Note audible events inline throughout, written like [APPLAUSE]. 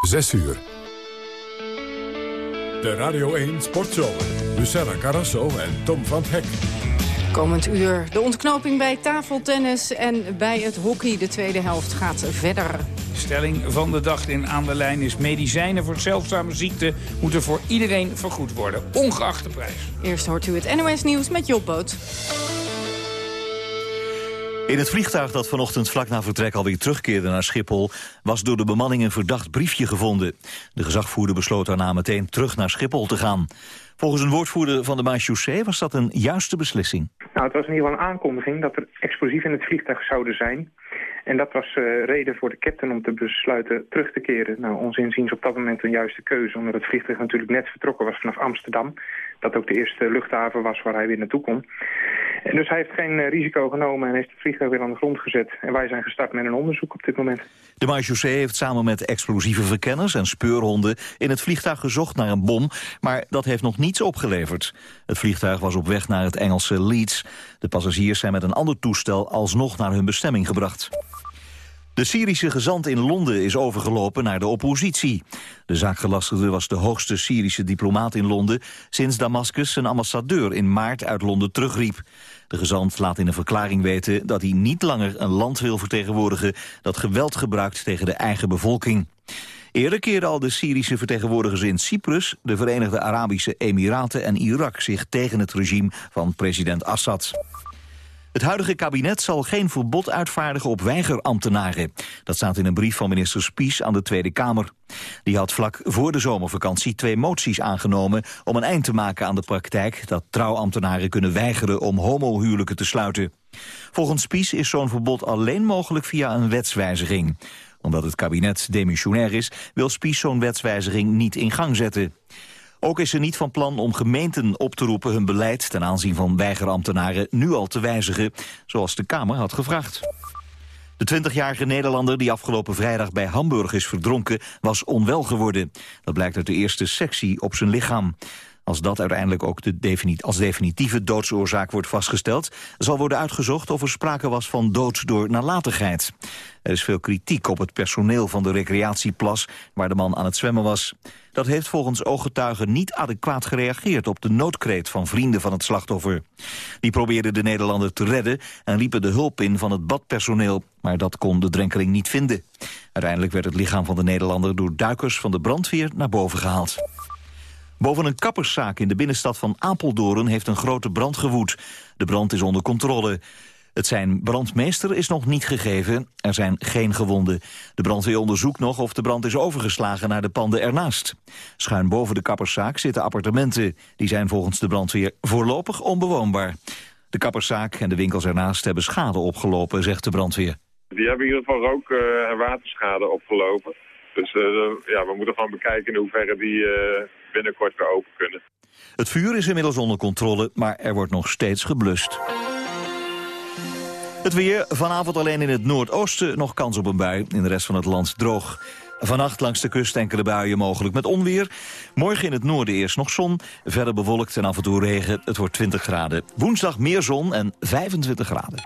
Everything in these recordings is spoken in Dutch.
6 uur. De Radio 1 Sportzomer. Lucella Carrasso en Tom van Hek. Komend uur de ontknoping bij tafeltennis en bij het hockey. De tweede helft gaat verder. Stelling van de dag in aan de lijn is... medicijnen voor zeldzame ziekten moeten voor iedereen vergoed worden, ongeacht de prijs. Eerst hoort u het NOS Nieuws met Jobboot. In het vliegtuig dat vanochtend vlak na vertrek alweer terugkeerde naar Schiphol... was door de bemanning een verdacht briefje gevonden. De gezagvoerder besloot daarna meteen terug naar Schiphol te gaan. Volgens een woordvoerder van de Marechaussee was dat een juiste beslissing. Nou, het was in ieder geval een aankondiging dat er explosief in het vliegtuig zouden zijn. En dat was uh, reden voor de captain om te besluiten terug te keren. Nou, ons inziens op dat moment een juiste keuze, omdat het vliegtuig natuurlijk net vertrokken was vanaf Amsterdam. Dat ook de eerste luchthaven was waar hij weer naartoe kon. En dus hij heeft geen uh, risico genomen en heeft het vliegtuig weer aan de grond gezet. En wij zijn gestart met een onderzoek op dit moment. De marechaussee heeft samen met explosieve verkenners en speurhonden in het vliegtuig gezocht naar een bom, maar dat heeft nog niets opgeleverd. Het vliegtuig was op weg naar het Engelse Leeds. De passagiers zijn met een ander toestel alsnog naar hun bestemming gebracht. De Syrische gezant in Londen is overgelopen naar de oppositie. De zaakgelastigde was de hoogste Syrische diplomaat in Londen... sinds Damascus zijn ambassadeur in maart uit Londen terugriep. De gezant laat in een verklaring weten dat hij niet langer een land wil vertegenwoordigen... dat geweld gebruikt tegen de eigen bevolking. Eerder keerden al de Syrische vertegenwoordigers in Cyprus... de Verenigde Arabische Emiraten en Irak zich tegen het regime van president Assad. Het huidige kabinet zal geen verbod uitvaardigen op weigerambtenaren. Dat staat in een brief van minister Spies aan de Tweede Kamer. Die had vlak voor de zomervakantie twee moties aangenomen... om een eind te maken aan de praktijk dat trouwambtenaren kunnen weigeren... om homohuwelijken te sluiten. Volgens Spies is zo'n verbod alleen mogelijk via een wetswijziging omdat het kabinet demissionair is, wil Spies zo'n wetswijziging niet in gang zetten. Ook is ze niet van plan om gemeenten op te roepen hun beleid ten aanzien van weigerambtenaren nu al te wijzigen, zoals de Kamer had gevraagd. De 20-jarige Nederlander die afgelopen vrijdag bij Hamburg is verdronken was onwel geworden. Dat blijkt uit de eerste sectie op zijn lichaam. Als dat uiteindelijk ook de als definitieve doodsoorzaak wordt vastgesteld... zal worden uitgezocht of er sprake was van dood door nalatigheid. Er is veel kritiek op het personeel van de recreatieplas... waar de man aan het zwemmen was. Dat heeft volgens ooggetuigen niet adequaat gereageerd... op de noodkreet van vrienden van het slachtoffer. Die probeerden de Nederlander te redden... en riepen de hulp in van het badpersoneel. Maar dat kon de drenkeling niet vinden. Uiteindelijk werd het lichaam van de Nederlander... door duikers van de brandweer naar boven gehaald. Boven een kapperszaak in de binnenstad van Apeldoorn heeft een grote brand gewoed. De brand is onder controle. Het zijn brandmeester is nog niet gegeven. Er zijn geen gewonden. De brandweer onderzoekt nog of de brand is overgeslagen naar de panden ernaast. Schuin boven de kapperszaak zitten appartementen. Die zijn volgens de brandweer voorlopig onbewoonbaar. De kapperszaak en de winkels ernaast hebben schade opgelopen, zegt de brandweer. Die hebben in ieder geval rook- uh, en waterschade opgelopen. Dus uh, ja, we moeten gewoon bekijken in hoeverre die uh, binnenkort weer open kunnen. Het vuur is inmiddels onder controle, maar er wordt nog steeds geblust. Het weer, vanavond alleen in het noordoosten nog kans op een bui. In de rest van het land droog. Vannacht langs de kust enkele buien mogelijk met onweer. Morgen in het noorden eerst nog zon. Verder bewolkt en af en toe regen. Het wordt 20 graden. Woensdag meer zon en 25 graden.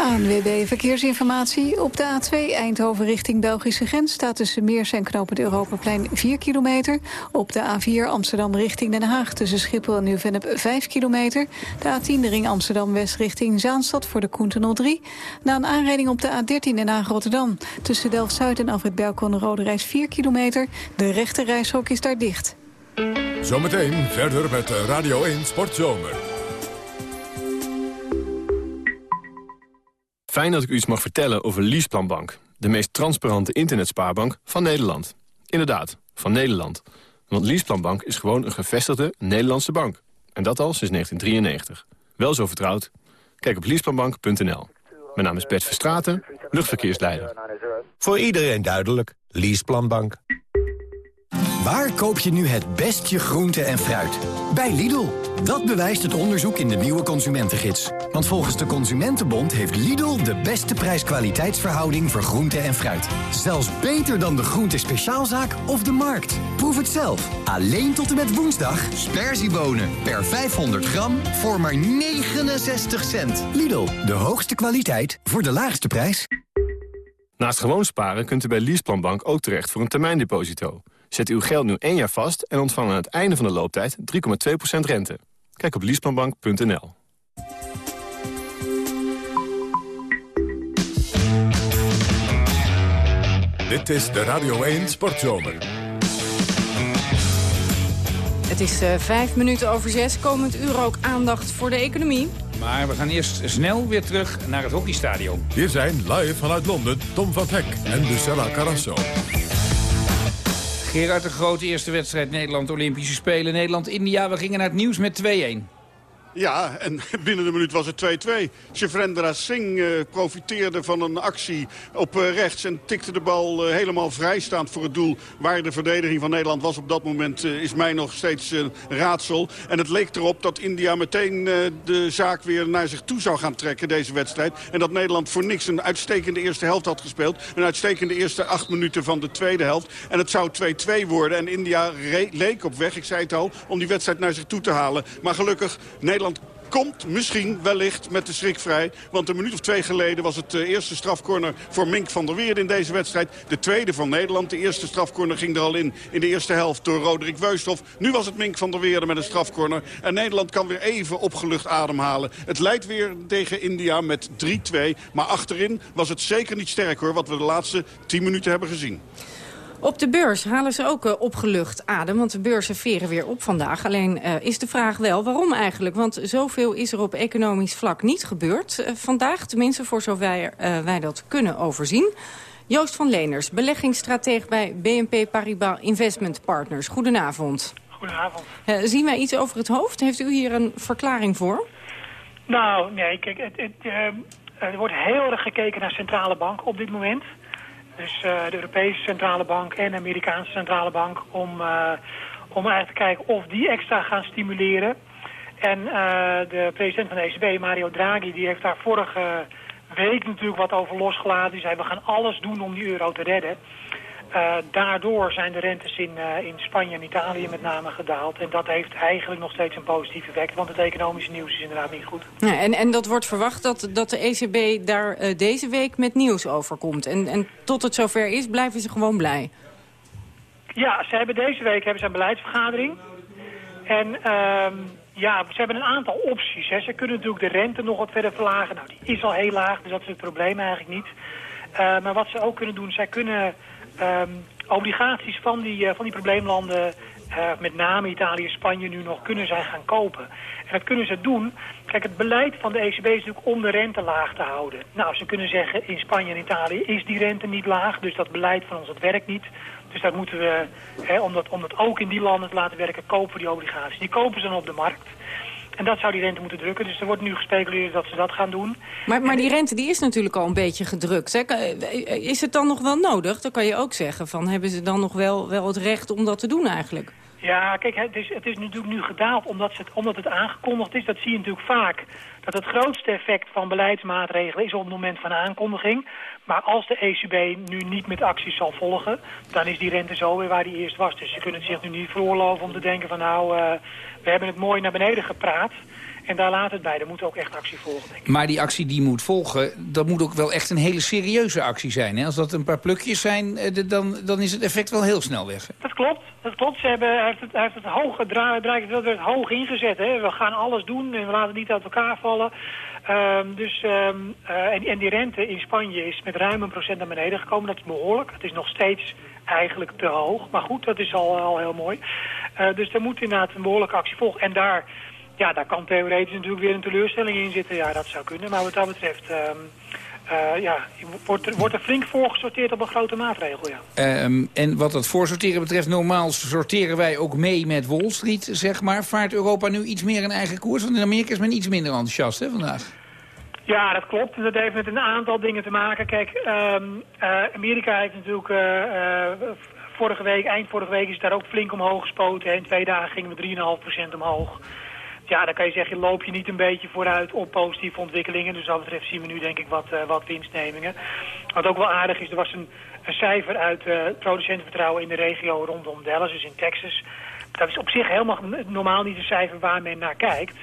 ANWB Verkeersinformatie. Op de A2 Eindhoven richting Belgische grens... staat tussen Meers en Knopen de Europaplein 4 kilometer. Op de A4 Amsterdam richting Den Haag... tussen Schiphol en Nieuw-Vennep 5 kilometer. De A10 de ring Amsterdam-West richting Zaanstad voor de Koenten 03. Na een aanrijding op de A13 Den Haag-Rotterdam... tussen Delft-Zuid en Afrit Belkon Rode Reis 4 kilometer. De rechte reishok is daar dicht. Zometeen verder met Radio 1 Sportzomer. Fijn dat ik u iets mag vertellen over Leaseplanbank. De meest transparante internetspaarbank van Nederland. Inderdaad, van Nederland. Want Leaseplanbank is gewoon een gevestigde Nederlandse bank. En dat al sinds 1993. Wel zo vertrouwd? Kijk op leaseplanbank.nl. Mijn naam is Bert Verstraten, luchtverkeersleider. Voor iedereen duidelijk, Leaseplanbank. Waar koop je nu het best je groente en fruit? Bij Lidl. Dat bewijst het onderzoek in de nieuwe consumentengids. Want volgens de Consumentenbond heeft Lidl de beste prijs-kwaliteitsverhouding voor groente en fruit. Zelfs beter dan de groente speciaalzaak of de markt. Proef het zelf. Alleen tot en met woensdag. Sperziebonen per 500 gram voor maar 69 cent. Lidl, de hoogste kwaliteit voor de laagste prijs. Naast gewoon sparen kunt u bij Leaseplanbank ook terecht voor een termijndeposito. Zet uw geld nu één jaar vast en ontvang aan het einde van de looptijd 3,2% rente. Kijk op leaseplanbank.nl. Dit is de Radio 1 Sportzomer. Het is uh, vijf minuten over zes. Komend uur ook aandacht voor de economie. Maar we gaan eerst snel weer terug naar het hockeystadion. Hier zijn live vanuit Londen Tom van Hek en Lucella Carrasso. Gerard de Grote, eerste wedstrijd Nederland Olympische Spelen. Nederland-India, we gingen naar het nieuws met 2-1. Ja, en [LAUGHS] binnen de minuut was het 2-2. Shivrendra Singh uh, profiteerde van een actie op uh, rechts... en tikte de bal uh, helemaal vrijstaand voor het doel. Waar de verdediging van Nederland was op dat moment... is mij nog steeds een raadsel. En het leek erop dat India meteen de zaak weer naar zich toe zou gaan trekken, deze wedstrijd. En dat Nederland voor niks een uitstekende eerste helft had gespeeld. Een uitstekende eerste acht minuten van de tweede helft. En het zou 2-2 worden. En India leek op weg, ik zei het al, om die wedstrijd naar zich toe te halen. Maar gelukkig, Nederland komt misschien wellicht met de schrik vrij. Want een minuut of twee geleden was het de eerste strafcorner voor Mink van der Weerde in deze wedstrijd. De tweede van Nederland. De eerste strafcorner ging er al in in de eerste helft door Roderick Weusthof. Nu was het Mink van der Weerde met een strafcorner. En Nederland kan weer even opgelucht ademhalen. Het leidt weer tegen India met 3-2. Maar achterin was het zeker niet sterk hoor, wat we de laatste 10 minuten hebben gezien. Op de beurs halen ze ook uh, opgelucht adem, want de beurzen veren weer op vandaag. Alleen uh, is de vraag wel, waarom eigenlijk? Want zoveel is er op economisch vlak niet gebeurd. Uh, vandaag, tenminste voor zover wij dat kunnen overzien. Joost van Leners, beleggingsstratege bij BNP Paribas Investment Partners. Goedenavond. Goedenavond. zien wij iets over het hoofd? Heeft u hier een verklaring voor? Nou, nee, kijk, het, het, er wordt heel erg gekeken naar centrale banken op dit moment... Dus uh, de Europese Centrale Bank en de Amerikaanse Centrale Bank... om, uh, om eigenlijk te kijken of die extra gaan stimuleren. En uh, de president van de ECB, Mario Draghi, die heeft daar vorige week natuurlijk wat over losgelaten. Die zei, we gaan alles doen om die euro te redden. Uh, daardoor zijn de rentes in, uh, in Spanje en Italië met name gedaald. En dat heeft eigenlijk nog steeds een positief effect. Want het economische nieuws is inderdaad niet goed. Ja, en, en dat wordt verwacht dat, dat de ECB daar uh, deze week met nieuws over komt. En, en tot het zover is, blijven ze gewoon blij. Ja, ze hebben deze week hebben ze een beleidsvergadering. En ehm, ja, ze hebben een aantal opties. Hè. Ze kunnen natuurlijk de rente nog wat verder verlagen. Nou, die is al heel laag, dus dat is het probleem eigenlijk niet. maar wat ze ook kunnen doen, zij kunnen um, obligaties van die, uh, van die probleemlanden, uh, met name Italië en Spanje, nu nog kunnen zij gaan kopen. En dat kunnen ze doen. Kijk, het beleid van de ECB is natuurlijk om de rente laag te houden. Nou, ze kunnen zeggen, in Spanje en Italië is die rente niet laag, dus dat beleid van ons, werkt niet. Dus daar moeten we, hè, om, dat, om dat ook in die landen te laten werken, kopen die obligaties. Die kopen ze dan op de markt. En dat zou die rente moeten drukken. Dus er wordt nu gespeculeerd dat ze dat gaan doen. Maar, maar die rente die is natuurlijk al een beetje gedrukt. Hè? Is het dan nog wel nodig? Dan kan je ook zeggen van hebben ze dan nog wel, wel het recht om dat te doen eigenlijk? Ja, kijk, het is, het is natuurlijk nu gedaald omdat, het, omdat het aangekondigd is. Dat zie je natuurlijk vaak. Dat het grootste effect van beleidsmaatregelen is op het moment van aankondiging. Maar als de ECB nu niet met acties zal volgen, dan is die rente zo weer waar die eerst was. Dus ze kunnen het zich nu niet veroorloven om te denken van nou, uh, we hebben het mooi naar beneden gepraat. En daar laat het bij. Er moet ook echt actie volgen, denk ik. Maar die actie die moet volgen, dat moet ook wel echt een hele serieuze actie zijn. Hè? Als dat een paar plukjes zijn, dan, dan is het effect wel heel snel weg. Dat klopt. Dat klopt. Ze hebben, hij heeft het, hij heeft het hoog, draai, het hoog ingezet. Hè? We gaan alles doen en we laten het niet uit elkaar vallen. Um, dus, um, uh, en, en, die rente in Spanje is met ruim een procent naar beneden gekomen. Dat is behoorlijk. Het is nog steeds eigenlijk te hoog. Maar goed, dat is al, al heel mooi. Uh, dus er moet inderdaad een behoorlijke actie volgen. En daar ja, daar kan theoretisch natuurlijk weer een teleurstelling in zitten. Ja, dat zou kunnen. Maar wat dat betreft... Um, uh, ja, wordt er, wordt er flink voorgesorteerd op een grote maatregel, ja. Um, en wat het voorsorteren betreft, normaal sorteren wij ook mee met Wall Street, zeg maar. Vaart Europa nu iets meer een eigen koers? Want in Amerika is men iets minder enthousiast, hè, vandaag. Ja, dat klopt. Dat heeft met een aantal dingen te maken. Kijk, um, uh, Amerika heeft natuurlijk... Uh, vorige week, eind vorige week is het daar ook flink omhoog gespoten. In twee dagen gingen we 3,5% omhoog ja, dan kan je zeggen, loop je niet een beetje vooruit op positieve ontwikkelingen. Dus dat betreft zien we nu denk ik wat, uh, wat winstnemingen. Wat ook wel aardig is, er was een, cijfer uit uh, producentenvertrouwen in de regio rondom Dallas, dus in Texas. Dat is op zich helemaal normaal niet een cijfer waar men naar kijkt.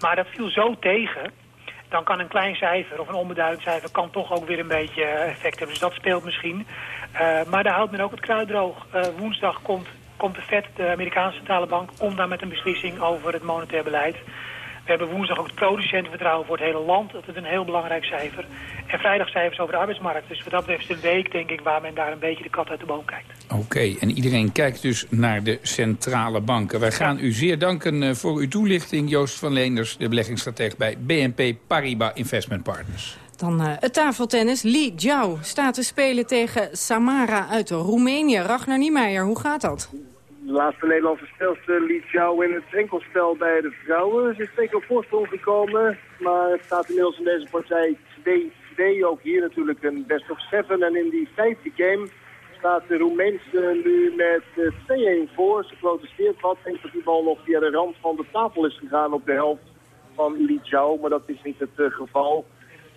Maar dat viel zo tegen. dan kan een klein cijfer of een onbeduidend cijfer kan toch ook weer een beetje effect hebben. Dus dat speelt misschien. maar daar houdt men ook het kruid droog. woensdag komt, komt de FED, de Amerikaanse centrale bank, om daar met een beslissing over het monetair beleid. We hebben woensdag ook het producentenvertrouwen voor het hele land. Dat is een heel belangrijk cijfer. En vrijdag cijfers over de arbeidsmarkt. Dus wat dat betreft is een week, denk ik, waar men daar een beetje de kat uit de boom kijkt. Oké, en iedereen kijkt dus naar de centrale banken. Wij gaan u zeer danken eh, voor uw toelichting, Joost van Leenders... de beleggingsstratege bij BNP Paribas Investment Partners. Dan uh, het tafeltennis. Li Jiao staat te spelen tegen Samara uit Roemenië. Ragnar Niemeyer, hoe gaat dat? De laatste Nederlandse speelster Li Jiao in het enkelspel bij de vrouwen. Ze is twee op voorsprong gekomen, maar het staat inmiddels in deze partij 2-2. Ook hier natuurlijk een best of 7. En in die vijfde game staat de Roemeense nu met 2-1 eh, voor. Ze protesteert wat. Denk dat die bal nog via de rand van de tafel is gegaan op de helft van Li Jiao. Maar dat is niet het uh, geval.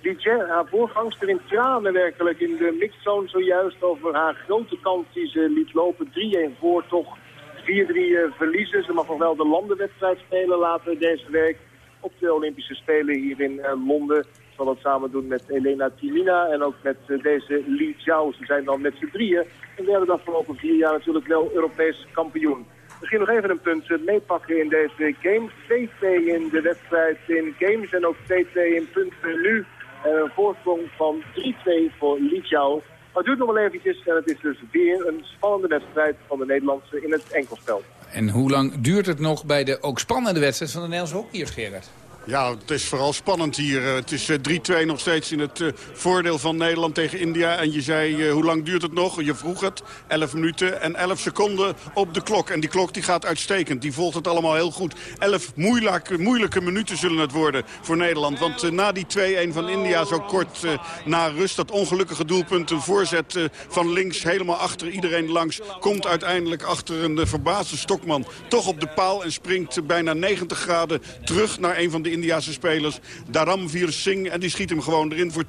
Li Jiao, haar voorgangster in tranen werkelijk in de mixzone zojuist over haar grote kans die ze liet lopen. 3-1 voor, toch 4-3 eh, verliezen. Ze mag nog wel de landenwedstrijd spelen later deze week op de Olympische Spelen hier in uh, Londen. Zal dat samen doen met Elena Timina en ook met uh, deze Li Jiao. Ze zijn dan met z'n drieën en werden de afgelopen vier jaar natuurlijk wel Europees kampioen. Misschien nog even een punt meepakken in deze game. 2-2 in de wedstrijd in games en ook 2-2 in punten nu. En een voorsprong van 3-2 voor Li Jiao. Het duurt nog wel eventjes en het is dus weer een spannende wedstrijd van de Nederlandse in het enkelspel. En hoe lang duurt het nog bij de ook spannende wedstrijd van de Nederlandse hockeyers, Gerard? Ja, het is vooral spannend hier. Eh, het is 3-2 eh, nog steeds in het eh, voordeel van Nederland tegen India. En je zei, hoe lang duurt het nog? Je vroeg het. 11 minuten en 11 seconden op de klok. En die klok die gaat uitstekend. Die volgt het allemaal heel goed. 11 moeilijke, moeilijke minuten zullen het worden voor Nederland. Want na die 2-1 van India, zo kort na rust... dat ongelukkige doelpunt, een voorzet van links helemaal achter iedereen langs... komt uiteindelijk achter een verbaasde Stokman toch op de paal... en springt bijna 90 graden terug naar een van de Indiase spelers. Daram Vir Singh en die schiet hem gewoon erin voor 2-1.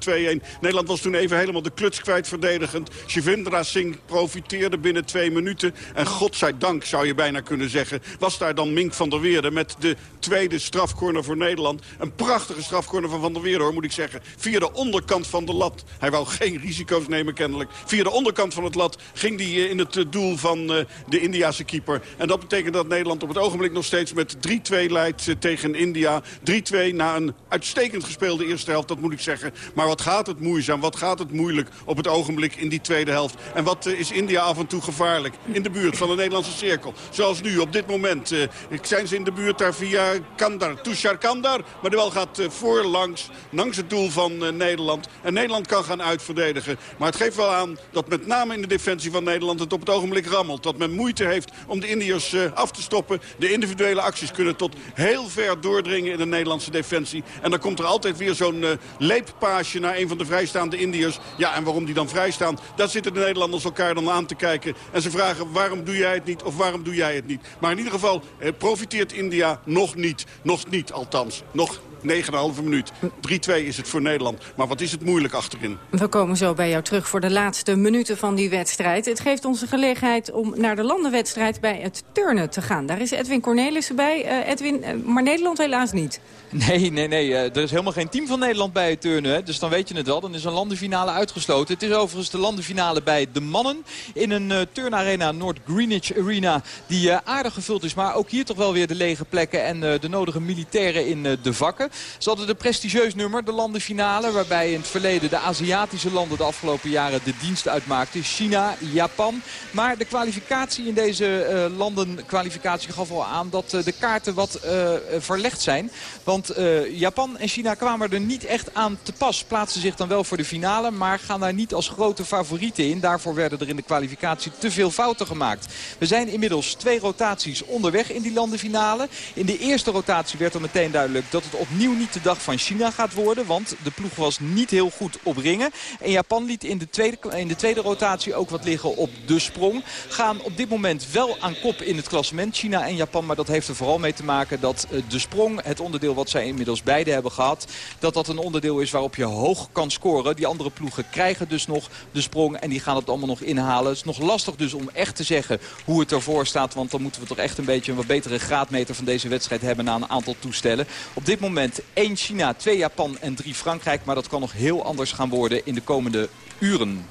Nederland was toen even helemaal de kluts kwijt verdedigend. Shivendra Singh profiteerde binnen twee minuten. En godzijdank zou je bijna kunnen zeggen... was daar dan Mink van der Weerde met de tweede strafcorner voor Nederland. Een prachtige strafcorner van Van der Weerde, hoor, moet ik zeggen. Via de onderkant van de lat. Hij wou geen risico's nemen kennelijk. Via de onderkant van het lat ging hij eh, in het eh, doel van uh, de Indiase keeper. En dat betekent dat Nederland op het ogenblik nog steeds met 3-2 leidt tegen India. 3-2 na een uitstekend gespeelde eerste helft, dat moet ik zeggen. Maar wat gaat het moeizaam, wat gaat het moeilijk op het ogenblik in die tweede helft. En wat is India af en toe gevaarlijk in de buurt van de Nederlandse cirkel. Zoals nu, op dit moment zijn ze in de buurt daar via Kandar, Tushar Kandar. Maar de bal gaat uh, voorlangs, langs het doel van Nederland. En Nederland kan gaan uitverdedigen. Maar het geeft wel aan dat met name in de defensie van Nederland het op het ogenblik rammelt. Dat men moeite heeft om de Indiërs af te stoppen. De individuele acties kunnen tot heel ver doordringen in de Nederlandse defensie. En dan komt er altijd weer zo'n leeppaasje naar een van de vrijstaande Indiërs. Ja, en waarom die dan vrijstaan, daar zitten de Nederlanders elkaar dan aan te kijken. En ze vragen waarom doe jij het niet of waarom doe jij het niet. Maar in ieder geval eh, profiteert India nog niet. Nog niet althans. Nog 9,5 minuut. 3-2 is het voor Nederland. Maar wat is het moeilijk achterin. We komen zo bij jou terug voor de laatste minuten van die wedstrijd. Het geeft ons de gelegenheid om naar de landenwedstrijd bij het turnen te gaan. Daar is Edwin Cornelissen bij. Uh, Edwin, uh, maar Nederland helaas niet. Nee, nee, nee. Uh, er is helemaal geen team van Nederland bij het turnen. Hè? Dus dan weet je het wel. Dan is een landenfinale uitgesloten. Het is overigens de landenfinale bij de mannen. In een turnarena, North Greenwich Arena. Die aardig gevuld is. Maar ook hier toch wel weer de lege plekken. En de nodige militairen in de vakken. Ze hadden de prestigieus nummer, de landenfinale. Waarbij in het verleden de Aziatische landen de afgelopen jaren de dienst uitmaakten. China, Japan. Maar de kwalificatie in deze uh, landenkwalificatie gaf al aan dat uh, de kaarten wat uh, verlegd zijn. Want Japan en China kwamen er niet echt aan te pas. Plaatsen zich dan wel voor de finale, maar gaan daar niet als grote favorieten in. Daarvoor werden er in de kwalificatie te veel fouten gemaakt. We zijn inmiddels twee rotaties onderweg in die landenfinale. In de eerste rotatie werd er meteen duidelijk dat het opnieuw niet de dag van China gaat worden. Want de ploeg was niet heel goed op ringen. En Japan liet in de tweede, in de tweede rotatie ook wat liggen op de sprong. Gaan op dit moment wel aan kop in het klassement. China en Japan. Maar dat heeft er vooral mee te maken dat eh, de sprong, het onderdeel wat zij inmiddels beide hebben gehad. Dat dat een onderdeel is waarop je hoog kan scoren. Die andere ploegen krijgen dus nog de sprong. En die gaan het allemaal nog inhalen. Het is nog lastig dus om echt te zeggen hoe het ervoor staat. Want dan moeten we toch echt een beetje een wat betere graadmeter van deze wedstrijd hebben na een aantal toestellen. Op dit moment moment 1 China, 2 Japan en 3 Frankrijk. Maar dat kan nog heel anders gaan worden in de komende uren.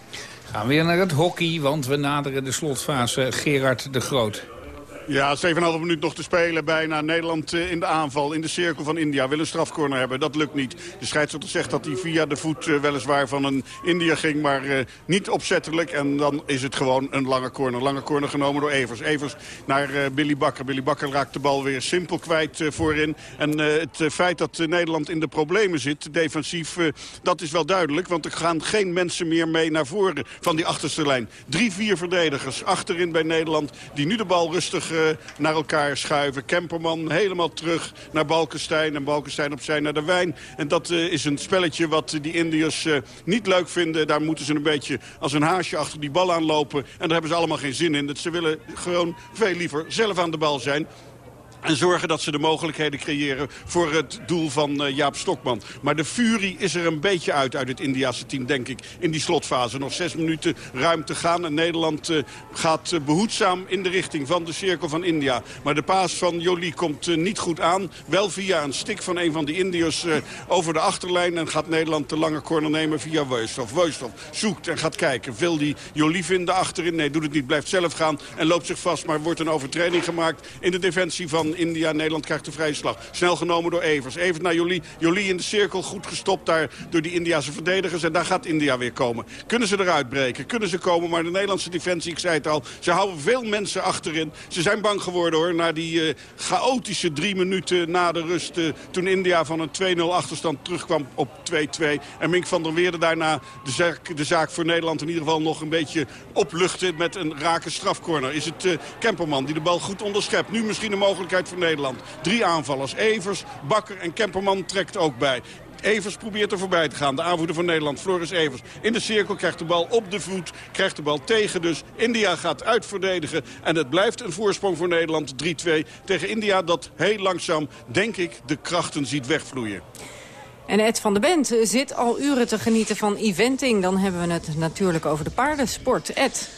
Gaan we weer naar het hockey, want we naderen de slotfase. Gerard de Groot. Ja, 7,5 minuut nog te spelen. Bijna Nederland eh, in de aanval. In de cirkel van India. Wil een strafcorner hebben. Dat lukt niet. De scheidsrechter zegt dat hij via de voet eh, weliswaar van een India ging. Maar uh, niet opzettelijk. En dan is het gewoon een lange corner. Lange corner genomen door Evers. Evers naar Billy Bakker. Billy Bakker raakt de bal weer simpel kwijt voorin. En het feit dat Nederland in de problemen zit, defensief, dat is wel duidelijk. Want er gaan geen mensen meer mee naar voren van die achterste lijn. Drie, vier verdedigers achterin bij Nederland. Die nu de bal rustig naar elkaar schuiven. Kemperman helemaal terug naar Balkenstein. En Balkenstein opzij naar de Wijn. En dat uh, is een spelletje wat die Indiërs uh, niet leuk vinden. Daar moeten ze een beetje als een haasje achter die bal aanlopen. En daar hebben ze allemaal geen zin in. Dat ze willen gewoon veel liever zelf aan de bal zijn. En zorgen dat ze de mogelijkheden creëren voor het doel van uh, Jaap Stokman. Maar de furie is er een beetje uit uit het Indiase team, denk ik. In die slotfase. Nog zes minuten ruim te gaan. En Nederland uh, gaat uh, behoedzaam in de richting van de cirkel van India. Maar de paas van Jolie komt niet goed aan. Wel via een stik van een van die Indiërs over de achterlijn. En gaat Nederland de lange corner nemen via Weusthof. Weusthof zoekt en gaat kijken. Wil die Jolie vinden achterin? Nee, doet het niet. Blijft zelf gaan en loopt zich vast. Maar wordt een overtreding gemaakt in de defensie van India. Nederland krijgt de vrije slag. Snel genomen door Evers. Evers naar Jolie. Jolie in de cirkel. Goed gestopt daar door die Indiase verdedigers. En daar gaat India weer komen. Kunnen ze eruit breken? Kunnen ze komen? Maar de Nederlandse defensie, ik zei het al... ze houden veel mensen achterin. Ze zijn bang geworden hoor. Na die uh, chaotische drie minuten na de rust... Uh, toen India van een 2-0 achterstand terugkwam op 2-2. En Mink van der Weerde daarna de zaak, de zaak voor Nederland in ieder geval nog een beetje opluchten... met een rake strafcorner. Is het uh, Kemperman die de bal goed onderschept. Nu misschien een mogelijkheid voor Nederland. Drie aanvallers. Evers, Bakker en Kemperman trekt ook bij. Evers probeert er voorbij te gaan. De aanvoerder van Nederland, Floris Evers. In de cirkel krijgt de bal op de voet. Krijgt de bal tegen dus. India gaat uitverdedigen. En het blijft een voorsprong voor Nederland. 3-2 tegen India dat heel langzaam, denk ik, de krachten ziet wegvloeien. En Ed van der Bent zit al uren te genieten van eventing. Dan hebben we het natuurlijk over de paardensport. Ed.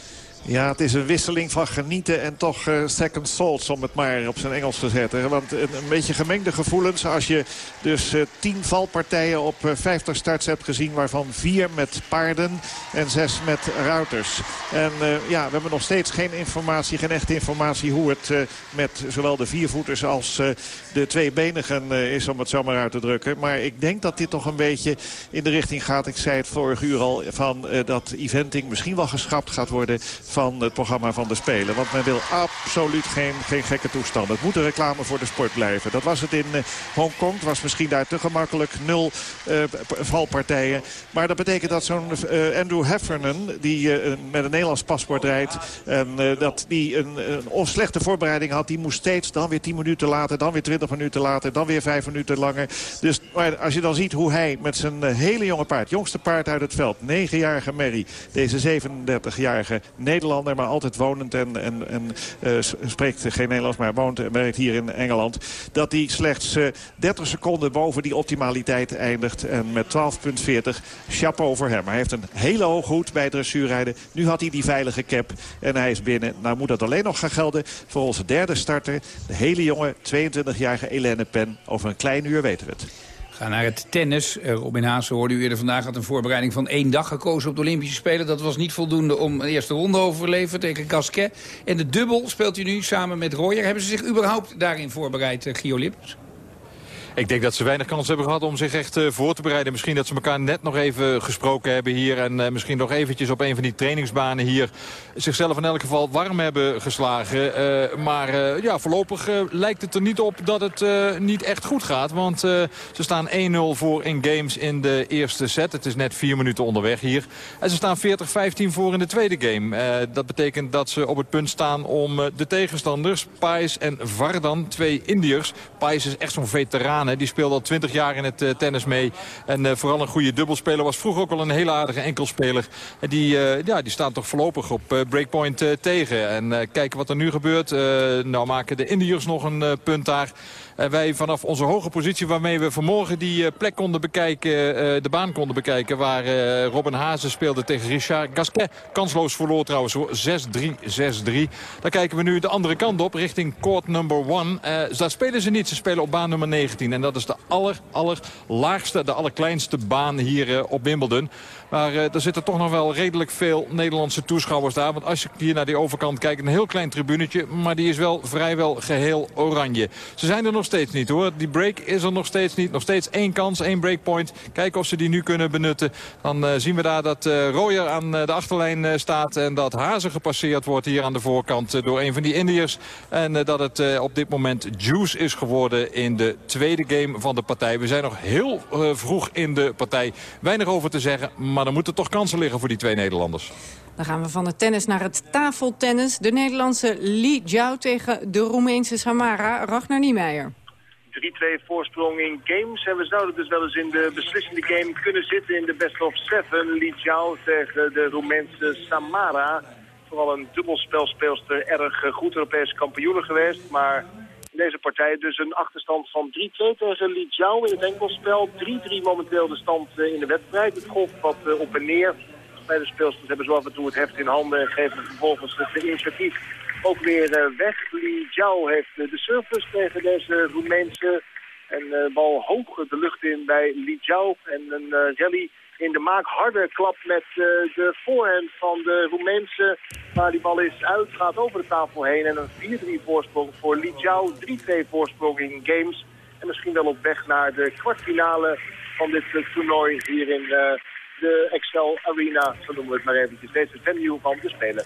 Ja, het is een wisseling van genieten en toch uh, second thoughts, om het maar op zijn Engels te zetten. Want een, beetje gemengde gevoelens als je dus uh, tien valpartijen op uh, 50 starts hebt gezien... waarvan vier met paarden en zes met ruiters. En ja, we hebben nog steeds geen informatie, geen echte informatie... hoe het met zowel de viervoeters als de tweebenigen is, om het zo maar uit te drukken. Maar ik denk dat dit toch een beetje in de richting gaat. Ik zei het vorige uur al, van dat eventing misschien wel geschrapt gaat worden van het programma van de Spelen. Want men wil absoluut geen, geen gekke toestanden. Het moet een reclame voor de sport blijven. Dat was het in uh, Hongkong. Het was misschien daar te gemakkelijk. Nul uh, valpartijen. Maar dat betekent dat zo'n uh, Andrew Heffernan... die met een Nederlands paspoort rijdt... en dat die een, een slechte voorbereiding had... die moest steeds dan weer 10 minuten later... dan weer 20 minuten later, dan weer 5 minuten langer. Dus maar als je dan ziet hoe hij met zijn hele jonge paard... jongste paard uit het veld, 9-jarige Mary... deze 37-jarige Nederlander Nederlander, maar altijd wonend en, en, en uh, spreekt geen Nederlands, maar woont en werkt hier in Engeland. Dat hij slechts uh, 30 seconden boven die optimaliteit eindigt. En met 12,40 chapeau voor hem. Hij heeft een hele hoge hoed bij dressuurrijden. Nu had hij die veilige cap en hij is binnen. Nou moet dat alleen nog gaan gelden voor onze derde starter. De hele jonge 22-jarige Helene Pen. Over een klein uur weten we het. Ga naar het tennis. Eh, Robin Haase hoorde u eerder vandaag had een voorbereiding van één dag gekozen op de Olympische Spelen. Dat was niet voldoende om de eerste ronde overleven tegen Gasquet. En de dubbel speelt u nu samen met Royer. Hebben ze zich überhaupt daarin voorbereid, uh, Gio Lippens? Ik denk dat ze weinig kans hebben gehad om zich echt uh, voor te bereiden. Misschien dat ze elkaar net nog even gesproken hebben hier. En uh, misschien nog eventjes op een van die trainingsbanen hier zichzelf in elk geval warm hebben geslagen. Uh, maar ja, voorlopig lijkt het er niet op dat het niet echt goed gaat. Want ze staan 1-0 voor in games in de eerste set. Het is net vier minuten onderweg hier. En ze staan 40-15 voor in de tweede game. dat betekent dat ze op het punt staan om de tegenstanders, Pais en Vardan, twee Indiërs. Pais is echt zo'n veteraan die speelde al 20 jaar in het uh, tennis mee. En uh, vooral een goede dubbelspeler. Was vroeger ook al een hele aardige enkelspeler. En die, uh, ja, die staan toch voorlopig op breakpoint tegen. En kijken wat er nu gebeurt. nou maken de Indiërs nog een punt daar. En wij vanaf onze hoge positie waarmee we vanmorgen die plek konden bekijken, de baan konden bekijken... waar Robin Hazen speelde tegen Richard Gasquet. Kansloos verloor trouwens 6-3, 6-3. Daar kijken we nu de andere kant op, richting court number one. daar spelen ze niet, ze spelen op baan nummer 19. En dat is de aller, aller laagste, de allerkleinste baan hier op Wimbledon. Maar uh, er zitten toch nog wel redelijk veel Nederlandse toeschouwers daar. Want als je hier naar die overkant kijkt, een heel klein tribunetje. Maar die is wel vrijwel geheel oranje. Ze zijn er nog steeds niet hoor. Die break is er nog steeds niet. Nog steeds één kans, één breakpoint. Kijken of ze die nu kunnen benutten. Dan uh, zien we daar dat uh, Royer aan de achterlijn staat. En dat Hazen gepasseerd wordt hier aan de voorkant door een van die Indiërs. En dat het op dit moment Juice is geworden in de tweede game van de partij. We zijn nog heel vroeg in de partij. Weinig over te zeggen, maar dan moeten toch kansen liggen voor die twee Nederlanders. Dan gaan we van het tennis naar het tafeltennis. De Nederlandse Li Jiao tegen de Roemeense Samara Ragnar Niemeyer. 3-2 voorsprong in games. En we zouden dus wel eens in de beslissende game kunnen zitten in de best of seven. Li Jiao tegen de Roemeense Samara. Vooral een dubbelspelspeelster erg goed Europese kampioen geweest. Maar deze partij dus een achterstand van 3-2 tegen Li Jiao in het enkelspel. 3-3 momenteel de stand eh, in de wedstrijd. Het golft wat eh, op en neer. Beide speelsters hebben zo af en toe het heft in handen en geven vervolgens het initiatief ook weer eh, weg. Li Jiao heeft de service tegen deze Roemeense. En de bal hoog de lucht in bij Li Jiao. En een rally in de maak harde klap met uh, de voorhand van de Roemeense. Maar die bal is uit, gaat over de tafel heen. En een 4-3 voorsprong voor Li Jiao. 3-2 voorsprong in games. En misschien wel op weg naar de kwartfinale van dit uh, toernooi hier in uh, de Excel Arena. Zo noemen we het maar eventjes. Deze venue van de Spelen.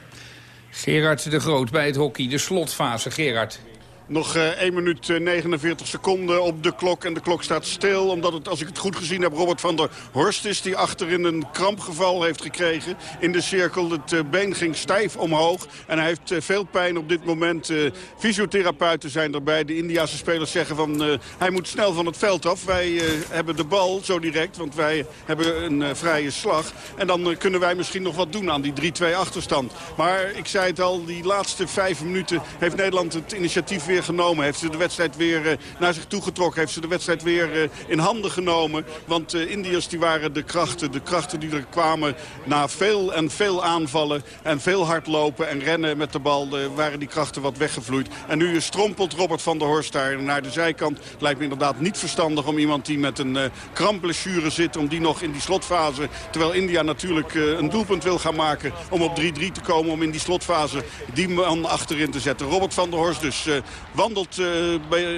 Gerard de Groot bij het hockey, de slotfase. Gerard. Nog uh, 1 minuut 49 seconden op de klok. En de klok staat stil. Omdat het, als ik het goed gezien heb, Robert van der Horst is. Die achterin een krampgeval heeft gekregen in de cirkel. Het uh, been ging stijf omhoog. En hij heeft veel pijn op dit moment. fysiotherapeuten zijn erbij. De Indiase spelers zeggen van hij moet snel van het veld af. Wij hebben de bal zo direct. Want wij hebben een vrije slag. En dan kunnen wij misschien nog wat doen aan die 3-2 achterstand. Maar ik zei het al, die laatste vijf minuten heeft Nederland het initiatief weer genomen. Heeft ze de wedstrijd weer uh, naar zich toe getrokken. Heeft ze de wedstrijd weer uh, in handen genomen. Want uh, Indiërs die waren de krachten. De krachten die er kwamen na veel en veel aanvallen. En veel hardlopen en rennen met de bal. waren die krachten wat weggevloeid. En nu strompelt Robert van der Horst daar naar de zijkant. Lijkt me inderdaad niet verstandig om iemand die met een krampblessure zit. Om die nog in die slotfase. Terwijl India natuurlijk een doelpunt wil gaan maken. Om op 3-3 te komen. Om in die slotfase die man achterin te zetten. Robert van der Horst dus wandelt, uh,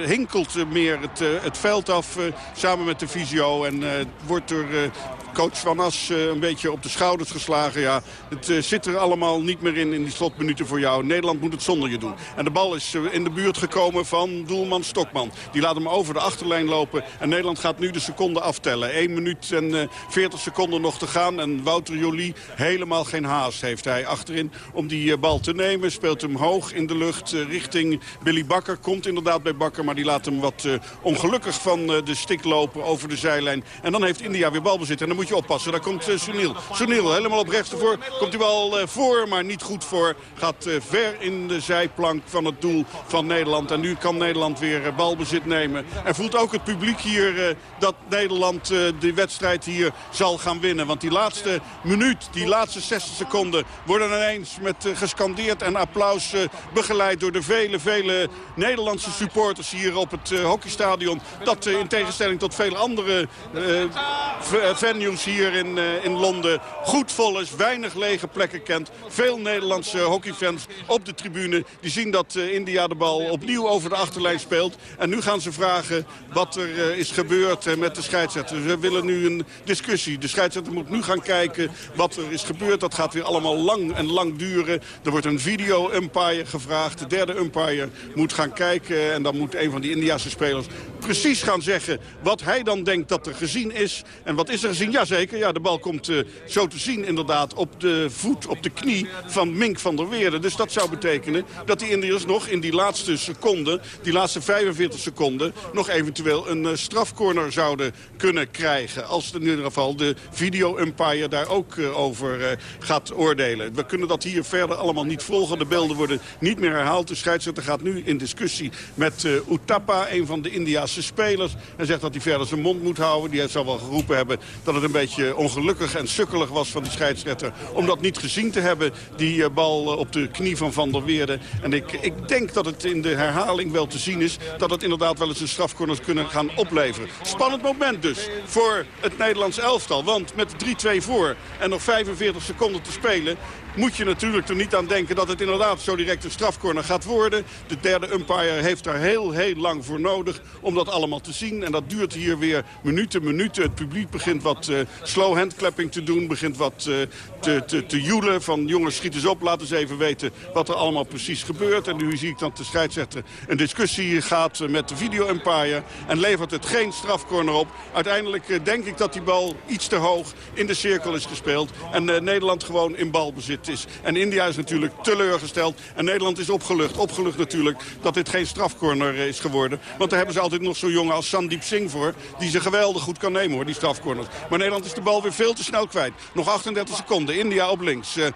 hinkelt meer het, uh, het veld af uh, samen met de visio. En wordt er coach Van As een beetje op de schouders geslagen. Ja, het zit er allemaal niet meer in, in die slotminuten voor jou. Nederland moet het zonder je doen. En de bal is in de buurt gekomen van doelman Stokman. Die laat hem over de achterlijn lopen. En Nederland gaat nu de seconden aftellen. 1 minuut en 40 seconden nog te gaan. En Wouter Jolie helemaal geen haast heeft hij achterin om die bal te nemen. Speelt hem hoog in de lucht richting Billy Bakker komt inderdaad bij Bakker. Maar die laat hem wat ongelukkig van de stik lopen over de zijlijn. En dan heeft India weer balbezit. En dan moet je oppassen. Daar komt uh, Sunil. Sunil helemaal op rechts ervoor. Komt hij wel voor, maar niet goed voor. Gaat ver in de zijplank van het doel van Nederland. En nu kan Nederland weer balbezit nemen. En voelt ook het publiek hier dat Nederland de wedstrijd hier zal gaan winnen. Want die laatste minuut, die laatste 60 seconden... worden ineens met gescandeerd en applaus begeleid door de vele, vele Nederlandse supporters hier op het hockeystadion. Dat in tegenstelling tot vele andere uh, hier in, in Londen goed vol is. Weinig lege plekken kent. Veel Nederlandse hockeyfans op de tribune. Die zien dat India de bal opnieuw over de achterlijn speelt. En nu gaan ze vragen wat er is gebeurd met de scheidsrechter. We willen nu een discussie. De scheidsrechter moet nu gaan kijken wat er is gebeurd. Dat gaat weer allemaal lang en lang duren. Er wordt een video-umpire gevraagd. De derde umpire moet gaan kijken. En dan moet een van die Indiase spelers precies gaan zeggen wat hij dan denkt dat er gezien is. En wat is er gezien? Jazeker, ja, de bal komt uh, zo te zien inderdaad op de voet, op de knie van Mink van der Weerde. Dus dat zou betekenen dat die Indiërs nog in die laatste seconde, die laatste 45 seconden, nog eventueel een uh, strafcorner zouden kunnen krijgen. Als in ieder geval de video-umpire daar ook uh, over gaat oordelen. We kunnen dat hier verder allemaal niet volgen. De beelden worden niet meer herhaald. De scheidsrechter gaat nu in discussie met Utapa, een van de Indiase spelers. En zegt dat hij verder zijn mond moet houden. Die zal wel geroepen hebben dat het een beetje ongelukkig en sukkelig was van die scheidsrechter. Om dat niet gezien te hebben, die uh, bal uh, op de knie van Van der Weerde. En ik, ik denk dat het in de herhaling wel te zien is dat het inderdaad wel eens een strafcorner kunnen gaan opleveren. Spannend moment dus voor het Nederlands elftal. Want met 3-2 voor en nog 45 seconden te spelen moet je natuurlijk er niet aan denken dat het inderdaad zo direct een strafcorner gaat worden. De derde umpire heeft daar heel, heel lang voor nodig om dat allemaal te zien. En dat duurt hier weer minuten, minuten. Het publiek begint wat uh, slow handclapping te doen, begint wat uh, te, te, te joelen. Van jongens, schiet eens op, laten eens even weten wat er allemaal precies gebeurt. En nu zie ik dat de scheidsrechter een discussie gaat met de video-umpire. En levert het geen strafcorner op. Uiteindelijk denk ik dat die bal iets te hoog in de cirkel is gespeeld. En Nederland gewoon in balbezit is. En India is natuurlijk teleurgesteld. En Nederland is opgelucht. Opgelucht natuurlijk dat dit geen strafcorner is geworden. Want daar hebben ze altijd nog zo'n jongen als Sandeep Singh voor. Die ze geweldig goed kan nemen hoor, die strafcorners. Maar Nederland is de bal weer veel te snel kwijt. Nog 38 seconden. India op links. Uh,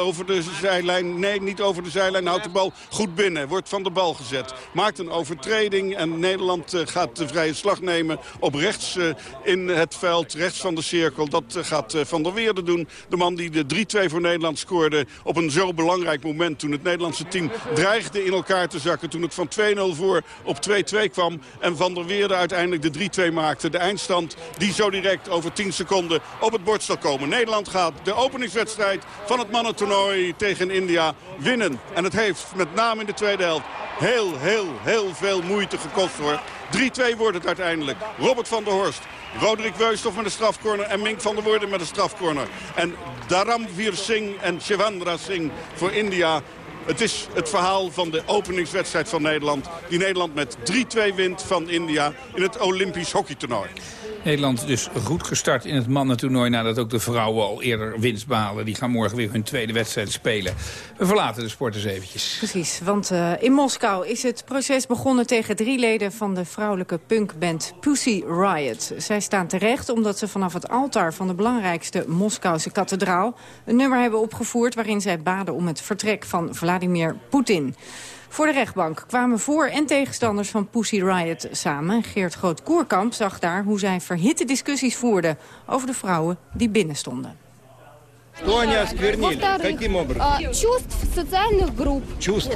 over de zijlijn. Nee, niet over de zijlijn. Houdt de bal goed binnen. Wordt van de bal gezet. Maakt een overtreding. En Nederland uh, gaat de vrije slag nemen op rechts uh, in het veld. Rechts van de cirkel. Dat gaat Van der Weerde doen. De man die de 3-2 voor Nederland Nederland scoorde op een zo belangrijk moment. Toen het Nederlandse team dreigde in elkaar te zakken. Toen het van 2-0 voor op 2-2 kwam. En Van der Weerde uiteindelijk de 3-2 maakte. De eindstand die zo direct over 10 seconden op het bord zal komen. Nederland gaat de openingswedstrijd van het mannentoernooi tegen India winnen. En het heeft met name in de tweede helft heel, heel, heel veel moeite gekost hoor. 3-2 wordt het uiteindelijk. Robert van der Horst Roderick Weustof met een strafcorner en Mink van der Woorden met een strafcorner. En Dharamveer Singh en Shivandra Singh voor India. Het is het verhaal van de openingswedstrijd van Nederland. Die Nederland met 3-2 wint van India in het Olympisch hockeytoernooi. Nederland dus goed gestart in het mannentoernooi... nadat ook de vrouwen al eerder winst behalen. Die gaan morgen weer hun tweede wedstrijd spelen. We verlaten de sporters eventjes. Precies, want uh, in Moskou is het proces begonnen... tegen drie leden van de vrouwelijke punkband Pussy Riot. Zij staan terecht omdat ze vanaf het altaar... van de belangrijkste Moskouse kathedraal... een nummer hebben opgevoerd... waarin zij baden om het vertrek van Vladimir Poetin. Voor de rechtbank kwamen voor- en tegenstanders van Pussy Riot samen. Geert Groot-Koerkamp zag daar hoe zij verhitte discussies voerden... over de vrouwen die binnen stonden. чувств социальных групп. Чувств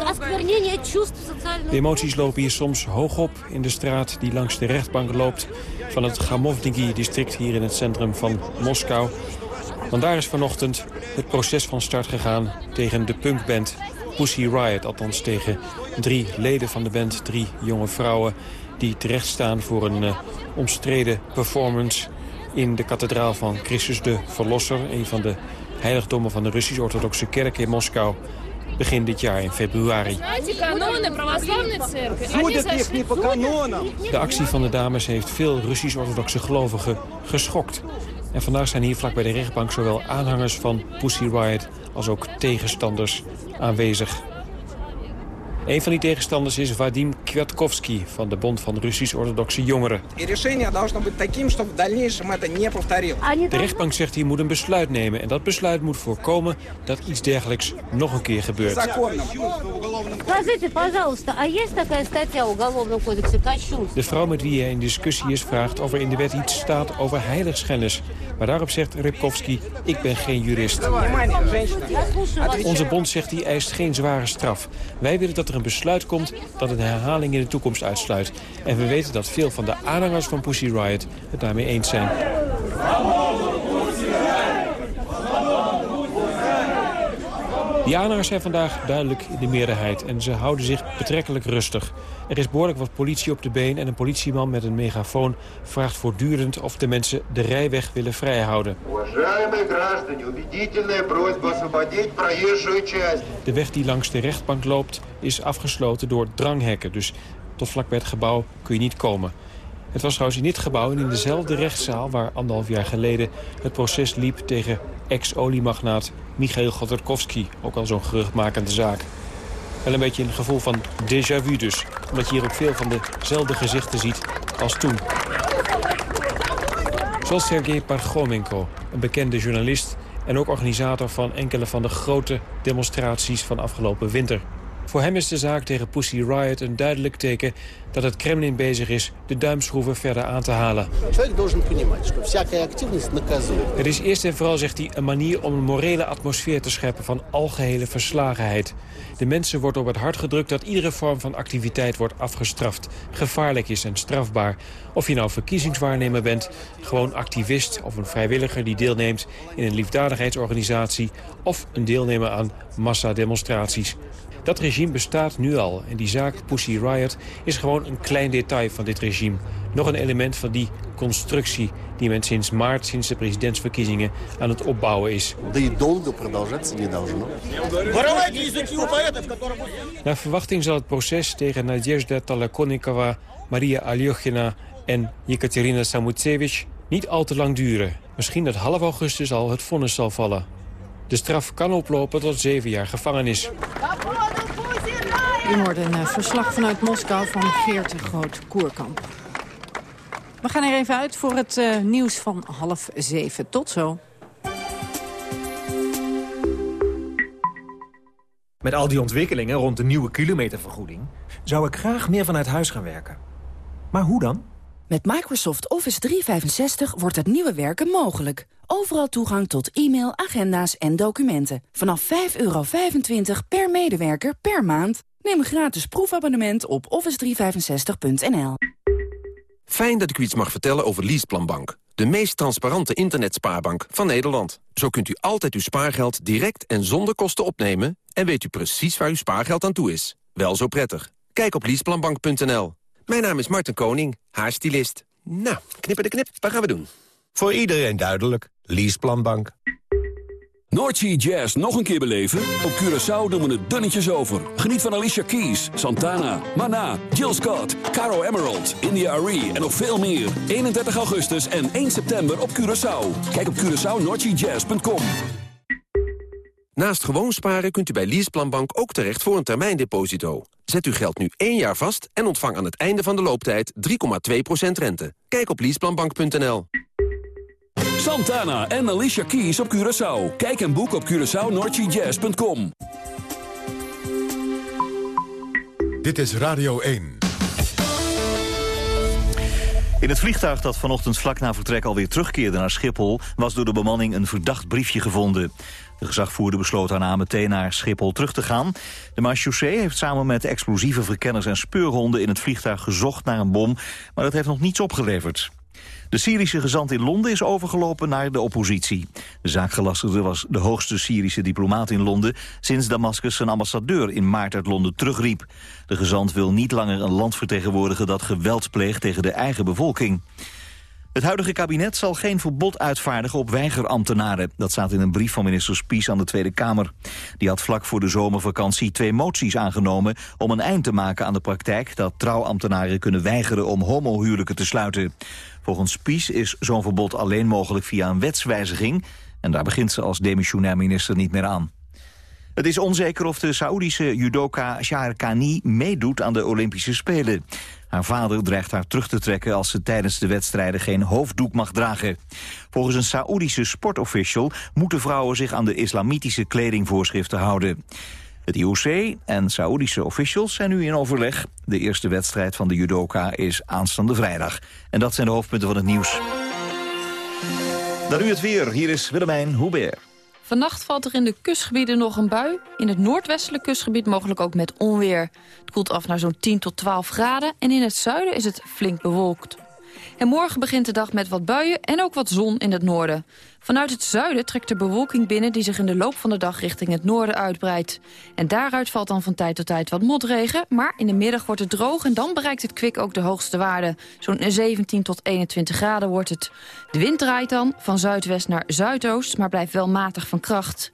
Оскорбление чувств социальных De emoties lopen hier soms hoog op in de straat die langs de rechtbank loopt... van het Gamovniki-district hier in het centrum van Moskou. Want daar is vanochtend het proces van start gegaan tegen de punkband Pussy Riot. Althans tegen drie leden van de band, drie jonge vrouwen... die terechtstaan voor een uh, omstreden performance in de kathedraal van Christus de Verlosser. Een van de heiligdommen van de Russisch-Orthodoxe Kerk in Moskou begin dit jaar in februari. De actie van de dames heeft veel Russisch-Orthodoxe gelovigen geschokt. En vandaag zijn hier vlak bij de rechtbank zowel aanhangers van Pussy Riot als ook tegenstanders aanwezig. Een van die tegenstanders is Vadim Kwiatkowski van de Bond van Russisch-Orthodoxe Jongeren. De rechtbank zegt hier moet een besluit nemen en dat besluit moet voorkomen dat iets dergelijks nog een keer gebeurt. De vrouw met wie hij in discussie is vraagt of er in de wet iets staat over heiligschennis. Maar daarop zegt Rybkovski, ik ben geen jurist. Onze bond zegt die eist geen zware straf. Wij willen dat er een besluit komt dat een herhaling in de toekomst uitsluit. En we weten dat veel van de aanhangers van Pussy Riot het daarmee eens zijn. Aanhangers zijn vandaag duidelijk in de meerderheid en ze houden zich betrekkelijk rustig. Er is behoorlijk wat politie op de been en een politieman met een megafoon vraagt voortdurend of de mensen de rijweg willen vrijhouden. De weg die langs de rechtbank loopt is afgesloten door dranghekken, dus tot vlak bij het gebouw kun je niet komen. Het was trouwens in dit gebouw en in dezelfde rechtszaal... waar anderhalf jaar geleden het proces liep tegen ex-oliemagnaat Michail Godorkovsky. Ook al zo'n geruchtmakende zaak. Wel een beetje een gevoel van déjà vu dus. Omdat je hier ook veel van dezelfde gezichten ziet als toen. Zoals Sergei Parchomenko, een bekende journalist... en ook organisator van enkele van de grote demonstraties van afgelopen winter. Voor hem is de zaak tegen Pussy Riot een duidelijk teken dat het Kremlin bezig is de duimschroeven verder aan te halen. Het is eerst en vooral, zegt hij, een manier om een morele atmosfeer te scheppen van algehele verslagenheid. De mensen wordt op het hart gedrukt dat iedere vorm van activiteit wordt afgestraft, gevaarlijk is en strafbaar. Of je nou verkiezingswaarnemer bent, gewoon activist of een vrijwilliger die deelneemt in een liefdadigheidsorganisatie of een deelnemer aan massademonstraties. Dat regime bestaat nu al en die zaak Pussy Riot is gewoon een klein detail van dit regime. Nog een element van die constructie die men sinds maart, sinds de presidentsverkiezingen, aan het opbouwen is. Naar verwachting zal het proces tegen Nadezhda Talakonikova, Maria Alyosjina en Yekaterina Samutsevich niet al te lang duren. Misschien dat half augustus al het vonnis zal vallen. De straf kan oplopen tot zeven jaar gevangenis. U hoorde een eh, verslag vanuit Moskou van Geert Groot Koerkamp. We gaan er even uit voor het uh, nieuws van half zeven. Tot zo. Met al die ontwikkelingen rond de nieuwe kilometervergoeding... zou ik graag meer vanuit huis gaan werken. Maar hoe dan? Met Microsoft Office 365 wordt het nieuwe werken mogelijk. Overal toegang tot e-mail, agenda's en documenten. Vanaf 5,25 per medewerker per maand. Neem een gratis proefabonnement op office365.nl. Fijn dat ik u iets mag vertellen over Leaseplanbank. De meest transparante internetspaarbank van Nederland. Zo kunt u altijd uw spaargeld direct en zonder kosten opnemen... en weet u precies waar uw spaargeld aan toe is. Wel zo prettig. Kijk op leaseplanbank.nl. Mijn naam is Martin Koning, haarstylist. Nou, knippen de knip, wat gaan we doen? Voor iedereen duidelijk. Leaseplanbank. Noordsea Jazz nog een keer beleven? Op Curaçao doen we het dunnetjes over. Geniet van Alicia Keys, Santana, Mana, Jill Scott, Caro Emerald, India Arie en nog veel meer. 31 augustus en 1 september op Curaçao. Kijk op CuraçaoNoordseaJazz.com. Naast gewoon sparen kunt u bij Leaseplanbank ook terecht voor een termijndeposito. Zet uw geld nu één jaar vast en ontvang aan het einde van de looptijd 3,2% rente. Kijk op leaseplanbank.nl. Santana en Alicia Keys op Curaçao. Kijk en boek op CuraçaoNordGJazz.com. Dit is Radio 1. In het vliegtuig dat vanochtend vlak na vertrek alweer terugkeerde naar Schiphol... was door de bemanning een verdacht briefje gevonden. De gezagvoerder besloot daarna meteen naar Schiphol terug te gaan. De marechaussee heeft samen met explosieve verkenners en speurhonden... in het vliegtuig gezocht naar een bom, maar dat heeft nog niets opgeleverd. De Syrische gezant in Londen is overgelopen naar de oppositie. De zaakgelastigde was de hoogste Syrische diplomaat in Londen... sinds Damascus zijn ambassadeur in maart uit Londen terugriep. De gezant wil niet langer een land vertegenwoordigen... dat geweld pleegt tegen de eigen bevolking. Het huidige kabinet zal geen verbod uitvaardigen op weigerambtenaren. Dat staat in een brief van minister Spies aan de Tweede Kamer. Die had vlak voor de zomervakantie twee moties aangenomen... om een eind te maken aan de praktijk dat trouwambtenaren kunnen weigeren om homohuwelijken te sluiten. Volgens Spies is zo'n verbod alleen mogelijk via een wetswijziging... en daar begint ze als demissionair minister niet meer aan. Het is onzeker of de Saoedische judoka Shahar meedoet aan de Olympische Spelen. Haar vader dreigt haar terug te trekken als ze tijdens de wedstrijden geen hoofddoek mag dragen. Volgens een Saoedische sportofficial moeten vrouwen zich aan de islamitische kledingvoorschriften houden. Het IOC en Saoedische officials zijn nu in overleg. De eerste wedstrijd van de judoka is aanstaande vrijdag. En dat zijn de hoofdpunten van het nieuws. Dan nu het weer. Hier is Willemijn Hubert. Vannacht valt er in de kustgebieden nog een bui. In het noordwestelijk kustgebied mogelijk ook met onweer. Het koelt af naar zo'n 10 tot 12 graden en in het zuiden is het flink bewolkt. En morgen begint de dag met wat buien en ook wat zon in het noorden. Vanuit het zuiden trekt de bewolking binnen die zich in de loop van de dag richting het noorden uitbreidt. En daaruit valt dan van tijd tot tijd wat motregen, maar in de middag wordt het droog en dan bereikt het kwik ook de hoogste waarde. Zo'n 17 tot 21 graden wordt het. De wind draait dan van zuidwest naar zuidoost, maar blijft wel matig van kracht.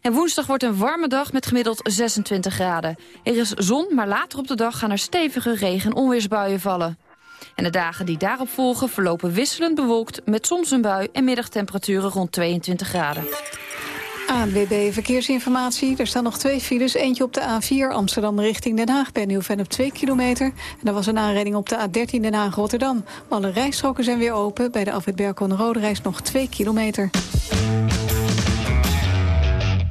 En woensdag wordt een warme dag met gemiddeld 26 graden. Er is zon, maar later op de dag gaan er stevige regen- en onweersbuien vallen. En de dagen die daarop volgen verlopen wisselend bewolkt... met soms een bui en middagtemperaturen rond 22 graden. ANWB Verkeersinformatie. Er staan nog twee files. Eentje op de A4 Amsterdam richting Den Haag bij Nieuwven op 2 kilometer. En er was een aanrijding op de A13 Den Haag-Rotterdam. Alle rijstroken zijn weer open. Bij de Afwit Berkel Rode reis nog 2 kilometer.